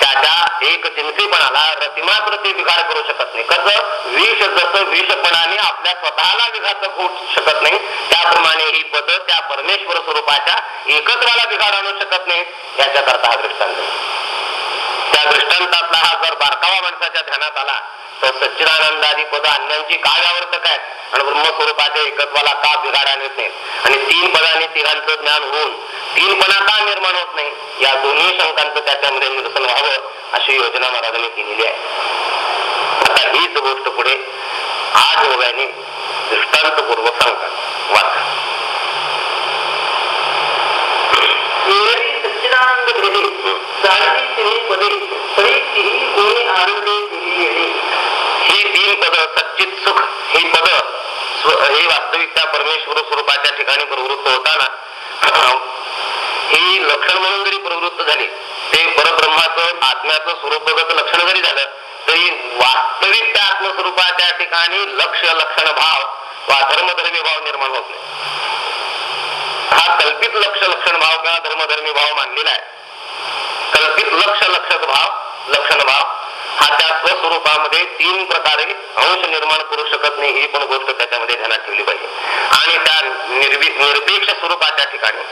त्याच्या एक जिन्सीपणाला रतिमात्र ते विघार करू शकत नाही. कसं? विष जसं विषपणाने आपल्या स्वतःला विघातक होऊ शकत नाही त्याप्रमाणे ही पद त्या परमेश्वर स्वरूपाच्या एकत्राला बिघाड आणू शकत नाही याच्याकरता हा दृष्टांत त्या दृष्टांतातला हा जर बारकावा माणसाच्या ध्यानात आला सच्चिदानंदादी पद अन्यांची का व्यावर्तक आहेत. आणि ब्रह्मस्वरूपाच्या एकत्वाला का बिघाड आणत नाहीत? आणि तीन पदाने तिघांचं ज्ञान होऊन तीनपणा का निर्माण होत नाही या दोन्ही शंकांचं त्याच्यामध्ये निरसन व्हावं अशी योजना महाराजांनी केलेली आहे. आता हीच गोष्ट पुढे आज योगाने दृष्टांतपूर्वक सांगतात वाचा. सच्चिदानंद पदे परी तिही कोणी आनंदे दिली ही तीन पद सच्चित सुख ही पद ही वास्तविकता परमेश्वर स्वरूपाच्या ठिकाणी प्रवृत्त होताना ही लक्षण म्हणून जरी प्रवृत्त झाली ते परब्रह्माचं आत्म्याचं स्वरूपगत लक्षण जरी झालं तरी वास्तविक त्या आत्मस्वरूपाच्या ठिकाणी लक्ष लक्षण भाव वा धर्मधर्मी भाव निर्माण होत नाही. हा कल्पित लक्ष लक्षण भाव किंवा धर्मधर्मी भाव मानलेला आहे. कल्पित लक्ष लक्षक भाव लक्षण भाव हा त्या तीन प्रकारे अंश निर्माण करू शकत नाही ही पण गोष्ट त्याच्यामध्ये ध्यानात ठेवली पाहिजे. आणि त्या निर्वि निरपेक्ष स्वरूपाच्या ठिकाणी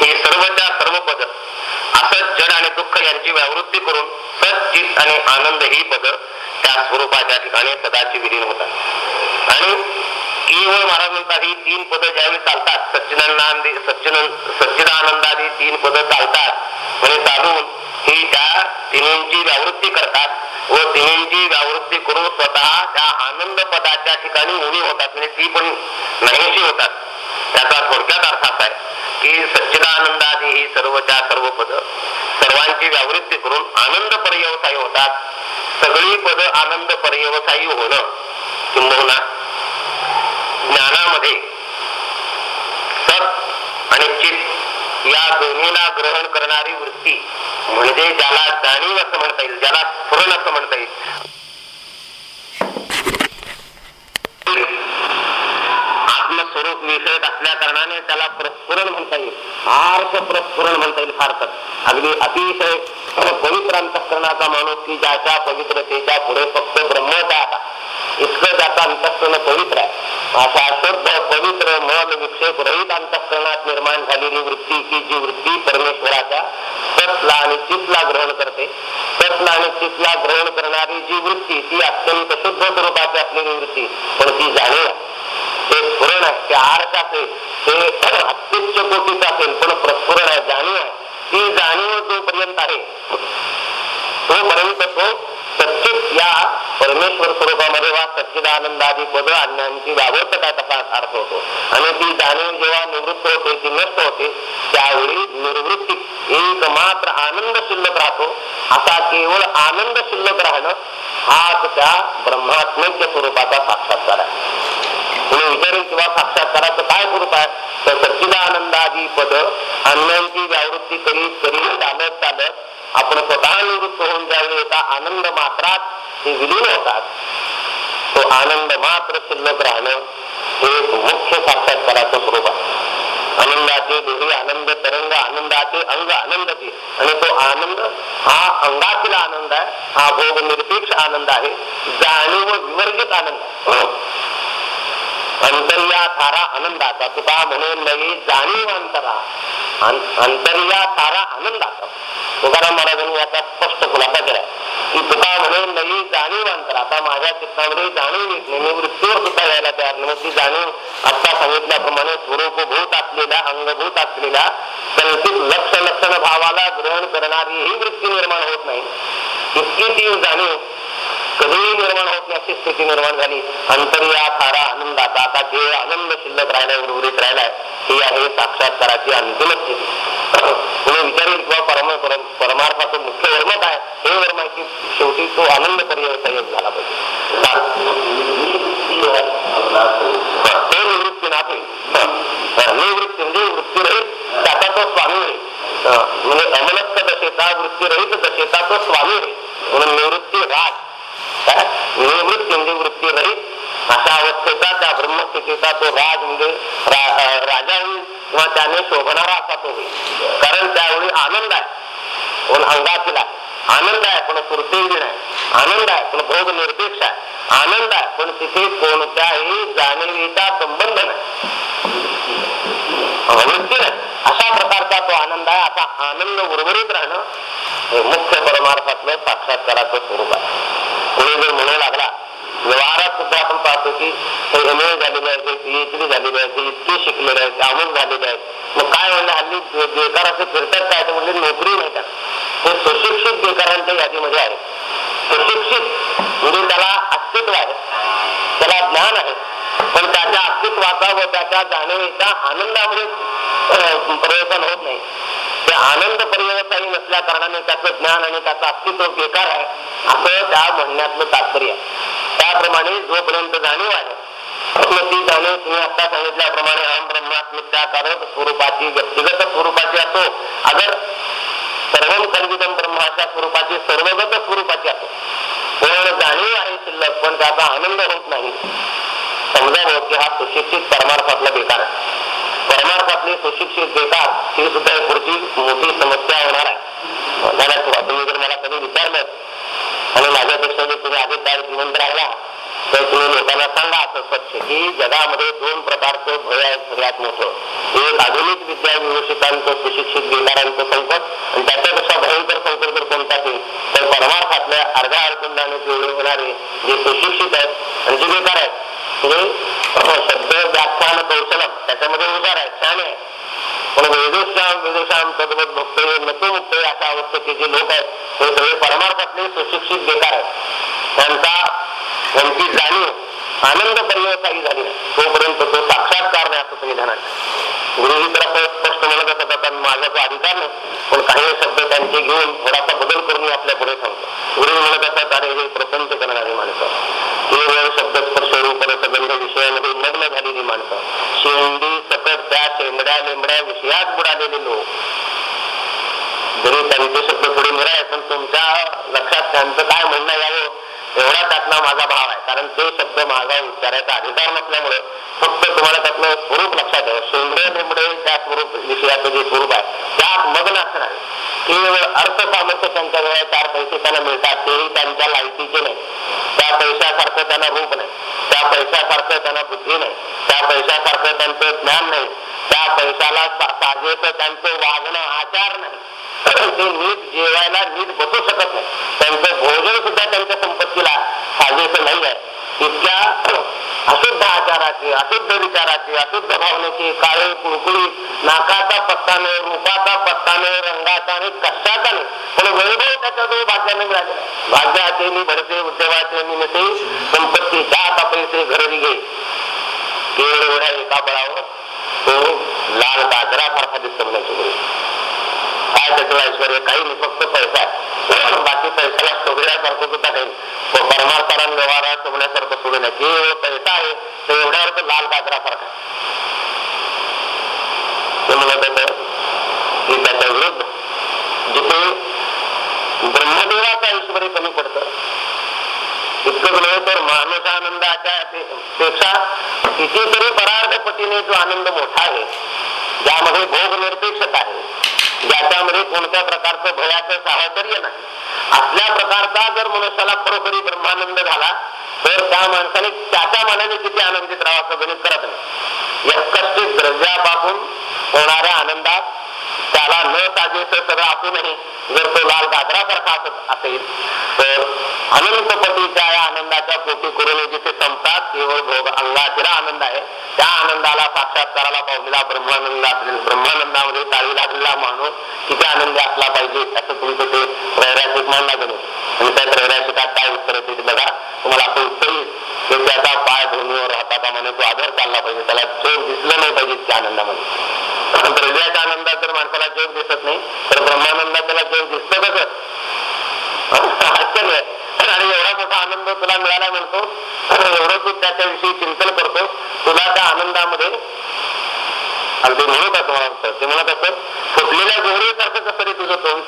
ही सर्वच्या सर्व पद असं जड आणि दुःख यांची व्यावृत्ती करून सचित आणि आनंद ही पद त्या स्वरूपाच्या ठिकाणी सदाची विलीन होतात. आणि केवळ महाराज म्हणतात ही तीन पद ज्यावेळी चालतात सच्चिदानंदी सच्चिन सच्चिदानंदादी तीन पद चालतात म्हणजे चालून ही त्या तिन्हींची व्यावृत्ती करतात व तिन्ही व्यावृत्ती करून स्वतः त्या आनंद पदाच्या ठिकाणी उभी होतात. म्हणजे ती पण नाहीशी होतात. त्याचा थोडक्यात अर्थ असा आहे की सच्चिदानंदादी ही सर्वच्या सर्व पद सर्वांची व्यावृत्ती करून आनंद पर्यवसायी होतात. सगळी पद आनंद पर्यवसायी होणं किंबहुना ज्ञानामध्ये सत आणि चित या दोन्हीला ग्रहण करणारी वृत्ती. म्हणजे ज्याला जाणीव असं म्हणता येईल ज्याला स्फुरण असं म्हणता येईल. आत्मस्वरूप मिसळत असल्या कारणाने त्याला प्रस्फुरण म्हणता येईल. फारस प्रस्फुरण म्हणता येईल फारसच अगदी अतिशय पवित्र अंतःकरणाचा माणूस की ज्याच्या पवित्रतेच्या पुढे फक्त ब्रह्मच आहे आता. इतकं ज्याचा अंतःकरण पवित्र आहे अशा शुद्ध पवित्र मन विक्षेप रहित अंतःकरणात निर्माण झालेली वृत्ती की जी वृत्ती परमेश्वराच्या सतला आणि चितला ग्रहण करते। सतला आणि चितला ग्रहण करणारी जी वृत्ती ती अत्यंत शुद्ध स्वरूपाची असलेली वृत्ती पण ती जाणीव आहे. ते स्फुरण आहे ते आर्थ असेल ते अत्युच्च कोटीच असेल पण प्रस्फुरण आहे जाणीव आहे। ती जाणीव जोपर्यंत आहे तोपर्यंत तो या परमेश्वर स्वरूपामध्ये वा सच्चिदानंदादी पद आणण्याची व्यावर्तता तसा अर्थ होतो. आणि ती जाणीव जेव्हा निवृत्त होते ती नष्ट होते त्यावेळी निवृत्ती एक मात्र आनंद शिल्लक राहतो. असा केवळ आनंद शिल्लक राहणं हाच त्या ब्रह्मात्मैक्य स्वरूपाचा साक्षात्कार आहे. तुम्ही विचारेल किंवा साक्षात्काराचं काय स्वरूप आहे? तर सच्चिदानंदादी पद अन्यांची व्यावृत्ती करीत करीत चालत चालत आपण स्वतः निवृत्त होऊन ज्यावेळी एका आनंद मात्रात ते विलीन होतात. तो आनंद मात्र शिल्लक राहणं हे एक मुख्य साक्षात्काराचं स्वरूप आहे. आनंदाचे दोन्ही आनंद तरंग आनंदाचे अंग आनंदाचे. आणि तो आनंद हा अंगातील आनंद आहे हा भोग निरपेक्ष आनंद आहे जाणीव विवर्जित आनंद अंतर्या थारा आनंदाचा तुका म्हणून नवी जाणीव अंतरा. अंतर्या थारा आनंदाचा. तुकाराम महाराजांनी याचा स्पष्ट खुलासा केला की तुका म्हणे नवी जाणीव अंतर आता माझ्या चित्तामध्ये जाणीव येत नाही. मी वृत्तीवर सुद्धा यायला तयार नाही. ती जाणीव आता सांगितल्याप्रमाणे स्वरूपभूत असलेल्या अंगभूत असलेल्या कल्पित लक्ष लक्षण भावाला ग्रहण करणारी ही वृत्ती निर्माण होत नाही. इतकी ती जाणीव कधीही निर्माण होत नाही अशी स्थिती निर्माण झाली. अंतर्या खारा आनंदाचा. आता जे आनंद शिल्लक राहिलाय उर्वरित राहिलाय ही आहे साक्षात्काराची अंतिम स्थिती. तुम्ही विचारेल किंवा परम परम- परमार्थाचं मुख्य वर्म काय? हे वर्म आहे की शेवटी तो आनंद पर्यवसाय झाला पाहिजे. निवृत्ती नाथे निवृत्ती म्हणजे वृत्ती रहित त्याचा तो स्वामी होईल. हं, म्हणजे अमनस्क दशेचा वृत्ती रहित दशेचा तो स्वामी होईल. म्हणून निवृत्ती राज काय? निवृत्ती म्हणजे वृत्ती रहित अशा अवस्थेचा त्या ब्रह्मस्थितीचा तो राज म्हणजे राजा किंवा त्याने शोभणारा असा तो होईल. कारण त्यावेळी आनंद आहे. पण अंगातील आहे. आनंद आहे. पण सुरतेवी नाही आनंद आहे. पण भोग निर्देश आहे. आनंद आहे. पण तिथे कोणत्याही जाणीवीचा संबंध नाही. वृत्ती नाही अशा प्रकारचा तो आनंद आहे. असा आनंद उर्वरित राहणं हे मुख्य परमार्थातलं साक्षात्काराचं स्वरूप आहे. कोणी जर म्हणू लागला व्यवहारात सुद्धा आपण पाहतो की हे एम ए झालेले आहेत हे पीएचडी झालेले आहेत इतके शिकलेले आहेत अमुक झालेले आहेत. मग काय म्हणलं हल्ली बेकार असे फिरतात काय? तर म्हणजे नोकरी नाही का? हे सुशिक्षित बेकारांच्या यादीमध्ये आहे सुशिक्षित म्हणजे त्याला अस्तित्व आहे. त्याला ज्ञान आहे. पण त्याच्या अस्तित्वाचा व त्याच्या जाणीवेच्या आनंदामध्ये प्रयत्न होत नाही. ते आनंद पर्यवसायी नसल्या कारणाने त्याचं ज्ञान आणि त्याचं अस्तित्व बेकार आहे असं त्या म्हणण्यातलं तात्पर्य त्याप्रमाणे जोपर्यंत जाणीव आहे ती जाणीव तुम्ही आता सांगितल्याप्रमाणे अहम ब्रह्मात्मिकताकारक स्वरूपाची व्यक्तिगत स्वरूपाची असो अगर सर्व कल्विदम ब्रह्माच्या स्वरूपाची सर्वगत स्वरूपाची असो. पण जाणीव आहे शिल्लक पण त्याचा आनंद होत नाही. समजावं की हा सुशिक्षित परमार्थ आपला बेकार आहे. परमार्थातली सुशिक्षित बेकार ही सुद्धा एक पुढची मोठी समस्या होणार आहे. झाल्या तुम्ही जर मला कधी विचारलं आणि माझ्यापेक्षा जर तुम्ही आधी काय जिवंत राहिला तर तुम्ही लोकांना सांगा असं स्वच्छ की जगामध्ये दोन प्रकारचं भय आहे सगळ्यात मोठं. एक आधुनिक विद्या विभूषितांचं सुशिक्षित बेकारांचं संकट आणि त्याच्यापेक्षा भयंकर संकट जर कोणता ते तर परमार्थातल्या अर्ध्या अडकुंडाने तेवढे होणारे जे सुशिक्षित आहेत आणि जे बेकार आहेत ते शब्द व्याख्यान कौशलम. त्याच्यामध्ये उदार आहे छान आहे. पण वेदोशाम वेदोशाम तद्वत भक्त नको मुक्त अशा अवस्थेचे जे लोक आहेत ते सगळे परमार्थातले सुशिक्षित बेकार आहेत. त्यांचा त्यांची जाणीव आनंद पर्यवसायी झाली तोपर्यंत तो साक्षात्कार नाही असं तुम्ही ध्यानात गुरुजी तर असं स्पष्ट म्हणत असत आता माझा तो अधिकार नाही पण काही शब्द त्यांचे घेऊन थोडासा बदल करून आपल्या पुढे सांगतो. गुरुजी म्हणत असतात अरे हे प्रपंच करणारे माणसं हे शब्द स्पर्श रूप रसगंध विषयामध्ये मग्न झालेली माणसं शेंडी सकट त्या शेंबड्या लेंबड्या विषयात बुडालेले लोक. जरी त्यांचे शब्द थोडे मिळाले पण तुमच्या लक्षात त्यांचं काय म्हणणं यावं एवढा त्यातला माझा भाव आहे. कारण ते शब्द माझा उच्चारायचा अधिकार नसल्यामुळे फक्त तुम्हाला त्यातलं स्वरूप लक्षात आहे. शेंबडे लेंबडे त्या स्वरूप विषयाचं जे स्वरूप आहे त्यात मग्न असणार केवळ अर्थ सामर्थ्य त्यांच्या वेळा चार पैसे त्यांना मिळतात तेही त्यांच्या लायकीचे नाही. त्या पैशासारखं त्यांना रूप नाही. त्या पैशासारखं त्यांना बुद्धी नाही त्या पैशासारखं त्यांचं ज्ञान नाही त्या पैशाला साजेच साजेचं त्यांचं वागणं आचार नाही. ते नीट जेवायला नीट बसू शकत नाही. त्यांचं भोजन सुद्धा त्यांच्या संपत्तीला साजेचं नाही आहे. इतक्या अशुद्ध आचाराचे अशुद्ध विचाराचे अशुद्ध भावनेचे काळे कुळकुळी नाकाचा पत्ता नाही रूपाचा पत्ता नाही रंगाचा नाही कशाचा नाही. पण वैभव त्याच्याजवळ भाग्याने मिळाले. भाग्याचे मी भरते उद्योगाचे मी नसे संपत्ती जात पैसे घरी घे. केवळ एवढ्या एका बळावर तो लाल गाजरासारखा दिसतो म्हणायचे काय त्याचं ऐश्वर्य काही नाही फक्त पैसा. बाकी पैशाला सोडण्यासारखं सुद्धा काही नाही. परमार्थाला व्यवहारात सोडण्यासारखं सोडून नाही. केवळ पैसा आहे तो एवढ्यावर लाल गाजरासारखा ते म्हणत होतं की त्याच्या विरुद्ध जिथे ब्रह्मदेवाचं ऐश्वर्य कमी पडतं. इतकंच नव्हे तर मानसानंदाच्या पे- पेक्षा कितीतरी परार्थपटीने जो आनंद मोठा आहे. ज्यामध्ये भोग निरपेक्षता आहे. ज्याच्यामध्ये कोणत्या प्रकारचं भयाचं साहचर्य नाही. असल्या प्रकारचा जर मनुष्याला खरोखरी ब्रह्मानंद झाला तर त्या माणसाने त्याच्या मनाने किती आनंदित राहावं असं गणित करत नाही. यत्कष्टित द्रव्यापासून होणाऱ्या आनंदात त्याला न ताजेस सगळं असूनही जर तो लाल गाजरासारखा असत असेल तर अनंत पतीच्या या आनंदाच्या पोटी करून जिथे संपतात केवळ भोग अंगातीला आनंद आहे. त्या आनंदाला साक्षात्काराला पावलेला ब्रह्मानंद असेल ब्रह्मानंदामध्ये ताळी लागलेला माणूस किती आनंद असला पाहिजे असं तुमचं ते त्रैराशिक मानला गेलो आणि त्या त्रैराशिकात काय उत्तर येते ते बघा. तुम्हाला असं उत्तर येईल की त्याचा पाय भूमीवर राहता का म्हणे तो आदर चालला पाहिजे. त्याला चोर दिसलं नाही पाहिजे त्या आनंदामध्ये. द्रव्याच्या आनंदात जर माणसाला जग दिसत नाही तर ब्रह्मानंदात त्याला जग दिसत कसं आश्चर्य. आणि एवढा मोठा आनंद तुला मिळाला म्हणतो एवढं तू त्याच्याविषयी चिंतन करतो. तुला त्या आनंदामध्ये अगदी म्हणत असं ते म्हणत असत फुटलेल्या गोहरीसारखं कसं रे तुझं तोंड?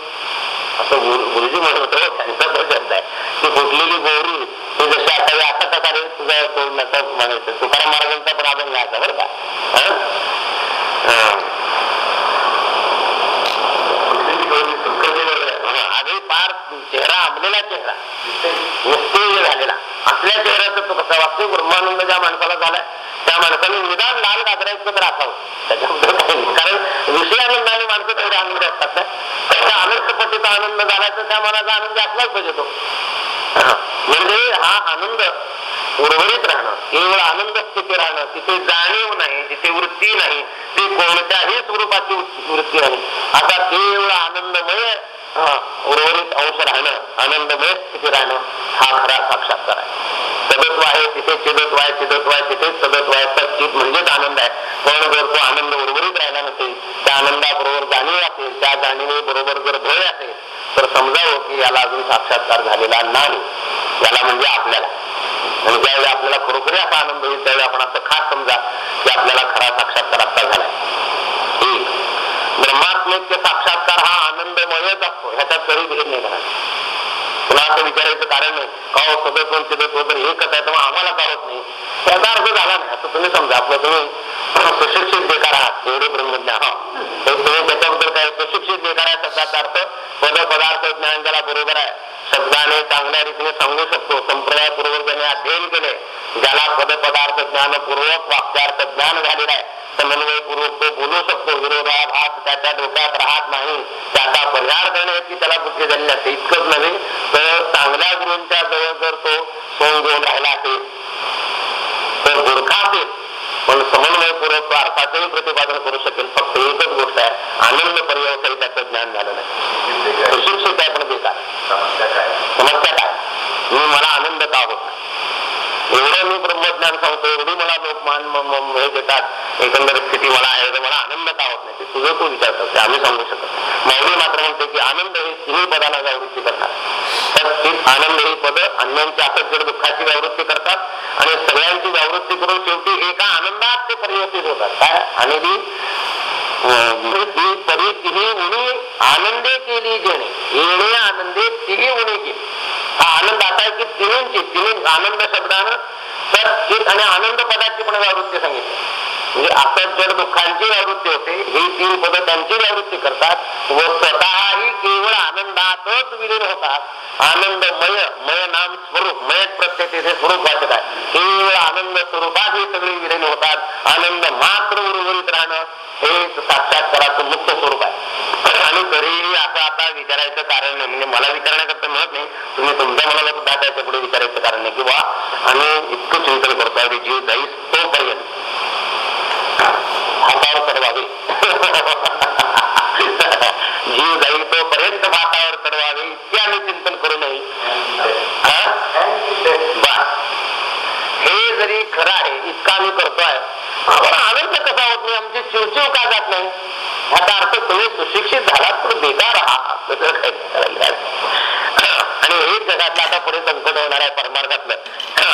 असं गुरु- गुरुजी म्हणत होतं. हो, त्यांचा तो शब्द आहे. की फुटलेली गोहरी तू जशी असावी असा कसा रे तुझा तोंड नका म्हणायचं. तुकाराम महाराजांचा पण आनंद आहे असा बरं का हं? हं. हा, आधी फार लागलेला चेहरा. निस्तेज झालेला. असल्या चेहऱ्याचा तो कसा वाटतो ब्रह्मानंद ज्या माणसाला झालाय त्या माणसाने निदान लाल गाजरायचं तर असावं. त्याच्याबद्दल कारण विषयानंदाने माणसं तेवढे आनंद असतात ना. त्याच्या अनंत आनंद झाला तर त्या मनाचा आनंद असलाच पाहिजे तो. म्हणजे हा आनंद उर्वरित राहणं केवळ आनंद स्थिती राहणं तिथे जाणीव नाही तिथे वृत्ती नाही ती कोणत्याही स्वरूपाची वृत्ती नाही. आता केवळ आनंदमय हा, उर्वरित अंश राहणं आनंदमय स्थिती राहणं हा खरा साक्षात्कार आहे. सदत्व आहे तिथे चिदत्व आहे चिदत्व आहे तिथेच सदत्व आहे सच्चित म्हणजेच आनंद आहे. पण जर तो आनंद उर्वरित राहिला नसेल त्या आनंदाबरोबर जाणीव असेल त्या जाणीवे बरोबर जर भय असेल तर समजावं की याला अजून साक्षात्कार झालेला नाही. याला म्हणजे आपल्याला. आणि ज्यावेळी आपल्याला खरोखरी असा आनंद होईल त्यावेळी आपण असं खास समजा की आपल्याला खरा साक्षात्कार आता झालाय. एक ब्रह्मात्मेचे साक्षात्कार, हा आनंदमयच असतो ह्याच्यात कधी भेद नाही तुला असं विचारायचं कारण नाही का हो तर आहे तेव्हा आम्हाला नाही। त्याचा अर्थ झाला नाही असं तुम्ही समजा आपलं तुम्ही सुशिक्षित बेकार आहात एवढे तर तुम्ही त्याच्याबद्दल काय सुशिक्षित बेकार आहे शब्दाचा अर्थ पद पदार्थ ज्ञान ज्याला बरोबर आहे शब्दाने चांगल्या रीतीने सांगू शकतो संप्रदायपूर्वक ज्याने अध्ययन केले ज्याला पद पदार्थ ज्ञानपूर्वक वाक्यार्थ, ज्ञान झालेला आहे समन्वयपूर्वक तो बोलू शकतो. विरोधाभास त्याच्या डोक्यात राहत नाही. त्याचा परिहार करण्याची त्याला बुद्धी झालेली असते. इतकंच नव्हे तर चांगल्या गुरूंच्या जवळ जर तो सोन घेऊन राहिला असेल तर गुरखा असेल. पण समन्वयपूर्वक तो अर्थाचंही प्रतिपादन करू शकेल. फक्त एकच गोष्ट आहे आनंद पर्यवसायी त्याचं ज्ञान झालं नाही. सुशिक्षित आहे पण बेकार. समस्या काय? मी मला आनंद का होत नाही? एवढं मी ब्रह्मज्ञान सांगतो एवढी मला लोकमान हे देतात. एकंदर स्थिती मला आहे तर मला आनंद का होत नाही. ते तुझं तू विचार करते आम्ही सांगू शकत माऊली मात्र म्हणते की आनंद हे तिन्ही पदाला व्यावृत्ती करतात. तर ती आनंद ही पद अन्यांची असत दुःखाची व्यावृत्ती करतात आणि सगळ्यांची व्यावृत्ती करून शेवटी एका आनंदात ते परिवर्तित होतात. काय? आणि ती परी तिने उणी आनंदे केली जेणे. येणे आनंदे तिने उणी केली. हा आनंद आता आहे की तिन्हींची तिन्ही आनंद शब्दानं तर चित आणि आनंद पदाची पण व्यावृत्ती सांगितली. म्हणजे आता जर दुःखांची व्यावृत्ती होते ही तीन पद त्यांची व्यावृत्ती करतात. व स्वतःही केवळ आनंदातच विलीन होतात. आनंदमय मय नाम स्वरूप मय प्रत्यय तिथे स्वरूप वाचत आहे. केवळ आनंद स्वरूपात ही सगळी विलीन होतात. आनंद मात्र उर्वरित राहणं हे साक्षात्काराचं मुख्य स्वरूप आहे. आणि तरीही आता विचारायचं कारण नाही. म्हणजे मला विचारण्याकरता मिळत नाही. तुम्ही तुमच्या मनाला सुद्धा त्याच्या पुढे विचारायचं कारण नाही. किंवा आम्ही इतकं चिंतन करतो आहे जीव जाईस तोपर्यंत. हातावर चढवावे. जीव जाईल तोपर्यंत भातावर चढवावे. इतके आम्ही चिंतन करू नये. हे? जरी खरं आहे इतका आम्ही करतोय. आपण आनंद कसा होत नाही? आमची चिवचिव का जात नाही? ह्याचा अर्थ तुम्ही सुशिक्षित झालात पण बेकार आहात. आणि हे जगातलं आता पुढे संकट होणार आहे परमार्थातलं.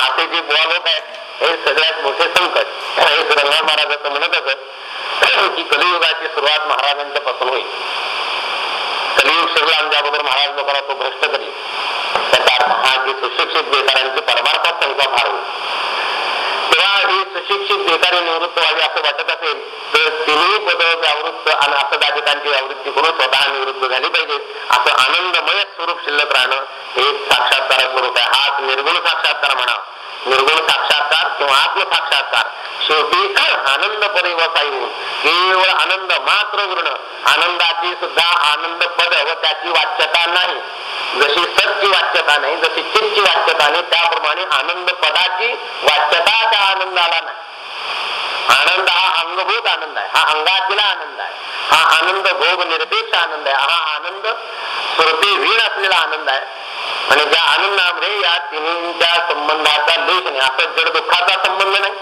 असे जे बुवा लोक आहेत हे सगळ्यात मोठे संकट. हे रंगा महाराजाचं म्हणत असत की कलियुगाची सुरुवात महाराजांच्या पासून होईल. कलियुग सगळं आमच्या अगोदर महाराज लोकांना तो भ्रष्ट करेल. त्याचा अर्थ हा की सुशिक्षित बेकारांची परमार्थात संख्या फार होईल. तेव्हा ही सुशिक्षित बेकारी निवृत्त व्हावी असं वाटत असेल तर तिन्ही पद व्यावृत्त आणि असदाधिकांची आवृत्ती करून स्वतः निवृत्त झाली पाहिजे. असं आनंदमय स्वरूप शिल्लक राहणं हे साक्षात्कार स्वरूप आहे. हाच निर्गुण साक्षात्कार म्हणा. निर्गुण साक्षात्कार किंवा आत्मसाक्षात्कार शेवटी आनंद परिवसाई होऊन केवळ आनंद मात्र उरण आनंदाची सुद्धा आनंद पद व त्याची वाच्यता नाही. जशी सतची वाच्यता नाही जशी चितची वाच्यता नाही त्याप्रमाणे आनंद पदाची वाच्यता त्या आनंदाला नाही. आनंद हा अंगभूत आनंद आहे. हा अंगातला आनंद आहे. हा आनंद भोग निरपेक्ष आनंद आहे. हा आनंद स्मृती वीण असलेला आनंद आहे. आणि त्या आनंदामध्ये या तिन्हींच्या संबंधाचा लेश नाही असं जड दुःखाचा संबंध नाही.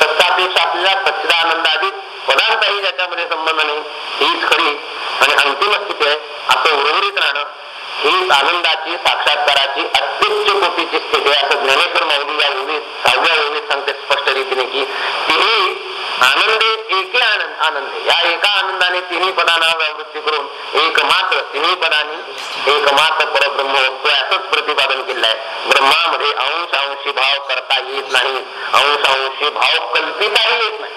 सत्तापेक्षा आपल्याला सच्चिदानंदाधिक पदांचाही त्याच्यामध्ये संबंध नाही. हीच खरी आणि अंतिम स्थिती आहे. असं उर्वरित राहणं हीच आनंदाची साक्षात्काराची अत्युच्च कोटीची स्थिती आहे. असं ज्ञानेश्वर माऊली या विविध सहाव्या विविध सांगते स्पष्ट रीतीने की तिन्ही आनंदे, एके आनंद आनंद। या एका आनंदाने तिन्ही पदांना व्यावृत्ती करून एकमात्र, तिन्ही पदांनी एकमात्र परब्रह्म वस्तू असंच प्रतिपादन केलं आहे. ब्रह्मामध्ये अंश अंशी भाव करता येत नाही. अंश अंशी भाव कल्पिताही येत नाही.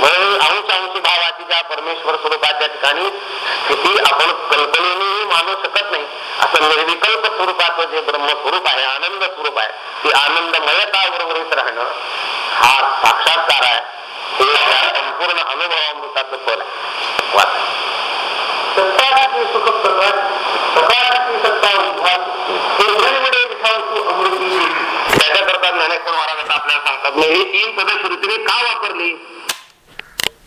म्हणून अंश अंशी भावाची ज्या परमेश्वर स्वरूपाच्या ठिकाणी स्थिती आपण कल्पनेनेही मानू शकत नाही, असं निर्विकल्प स्वरूपाचं जे ब्रह्म स्वरूप आहे, आनंद स्वरूप आहे, ती आनंदमयता उर्वरित राहणं हा साक्षात्कार आहे. हे त्या संपूर्ण अनुभवामृताचं फल आहे वाचा. सत्ताची सुख सकाळची सत्ता अमृती त्याच्याकरता ज्ञानेश्वर महाराज आपल्याला सांगतात मग ही तीन पद श्रुतीने का वापरली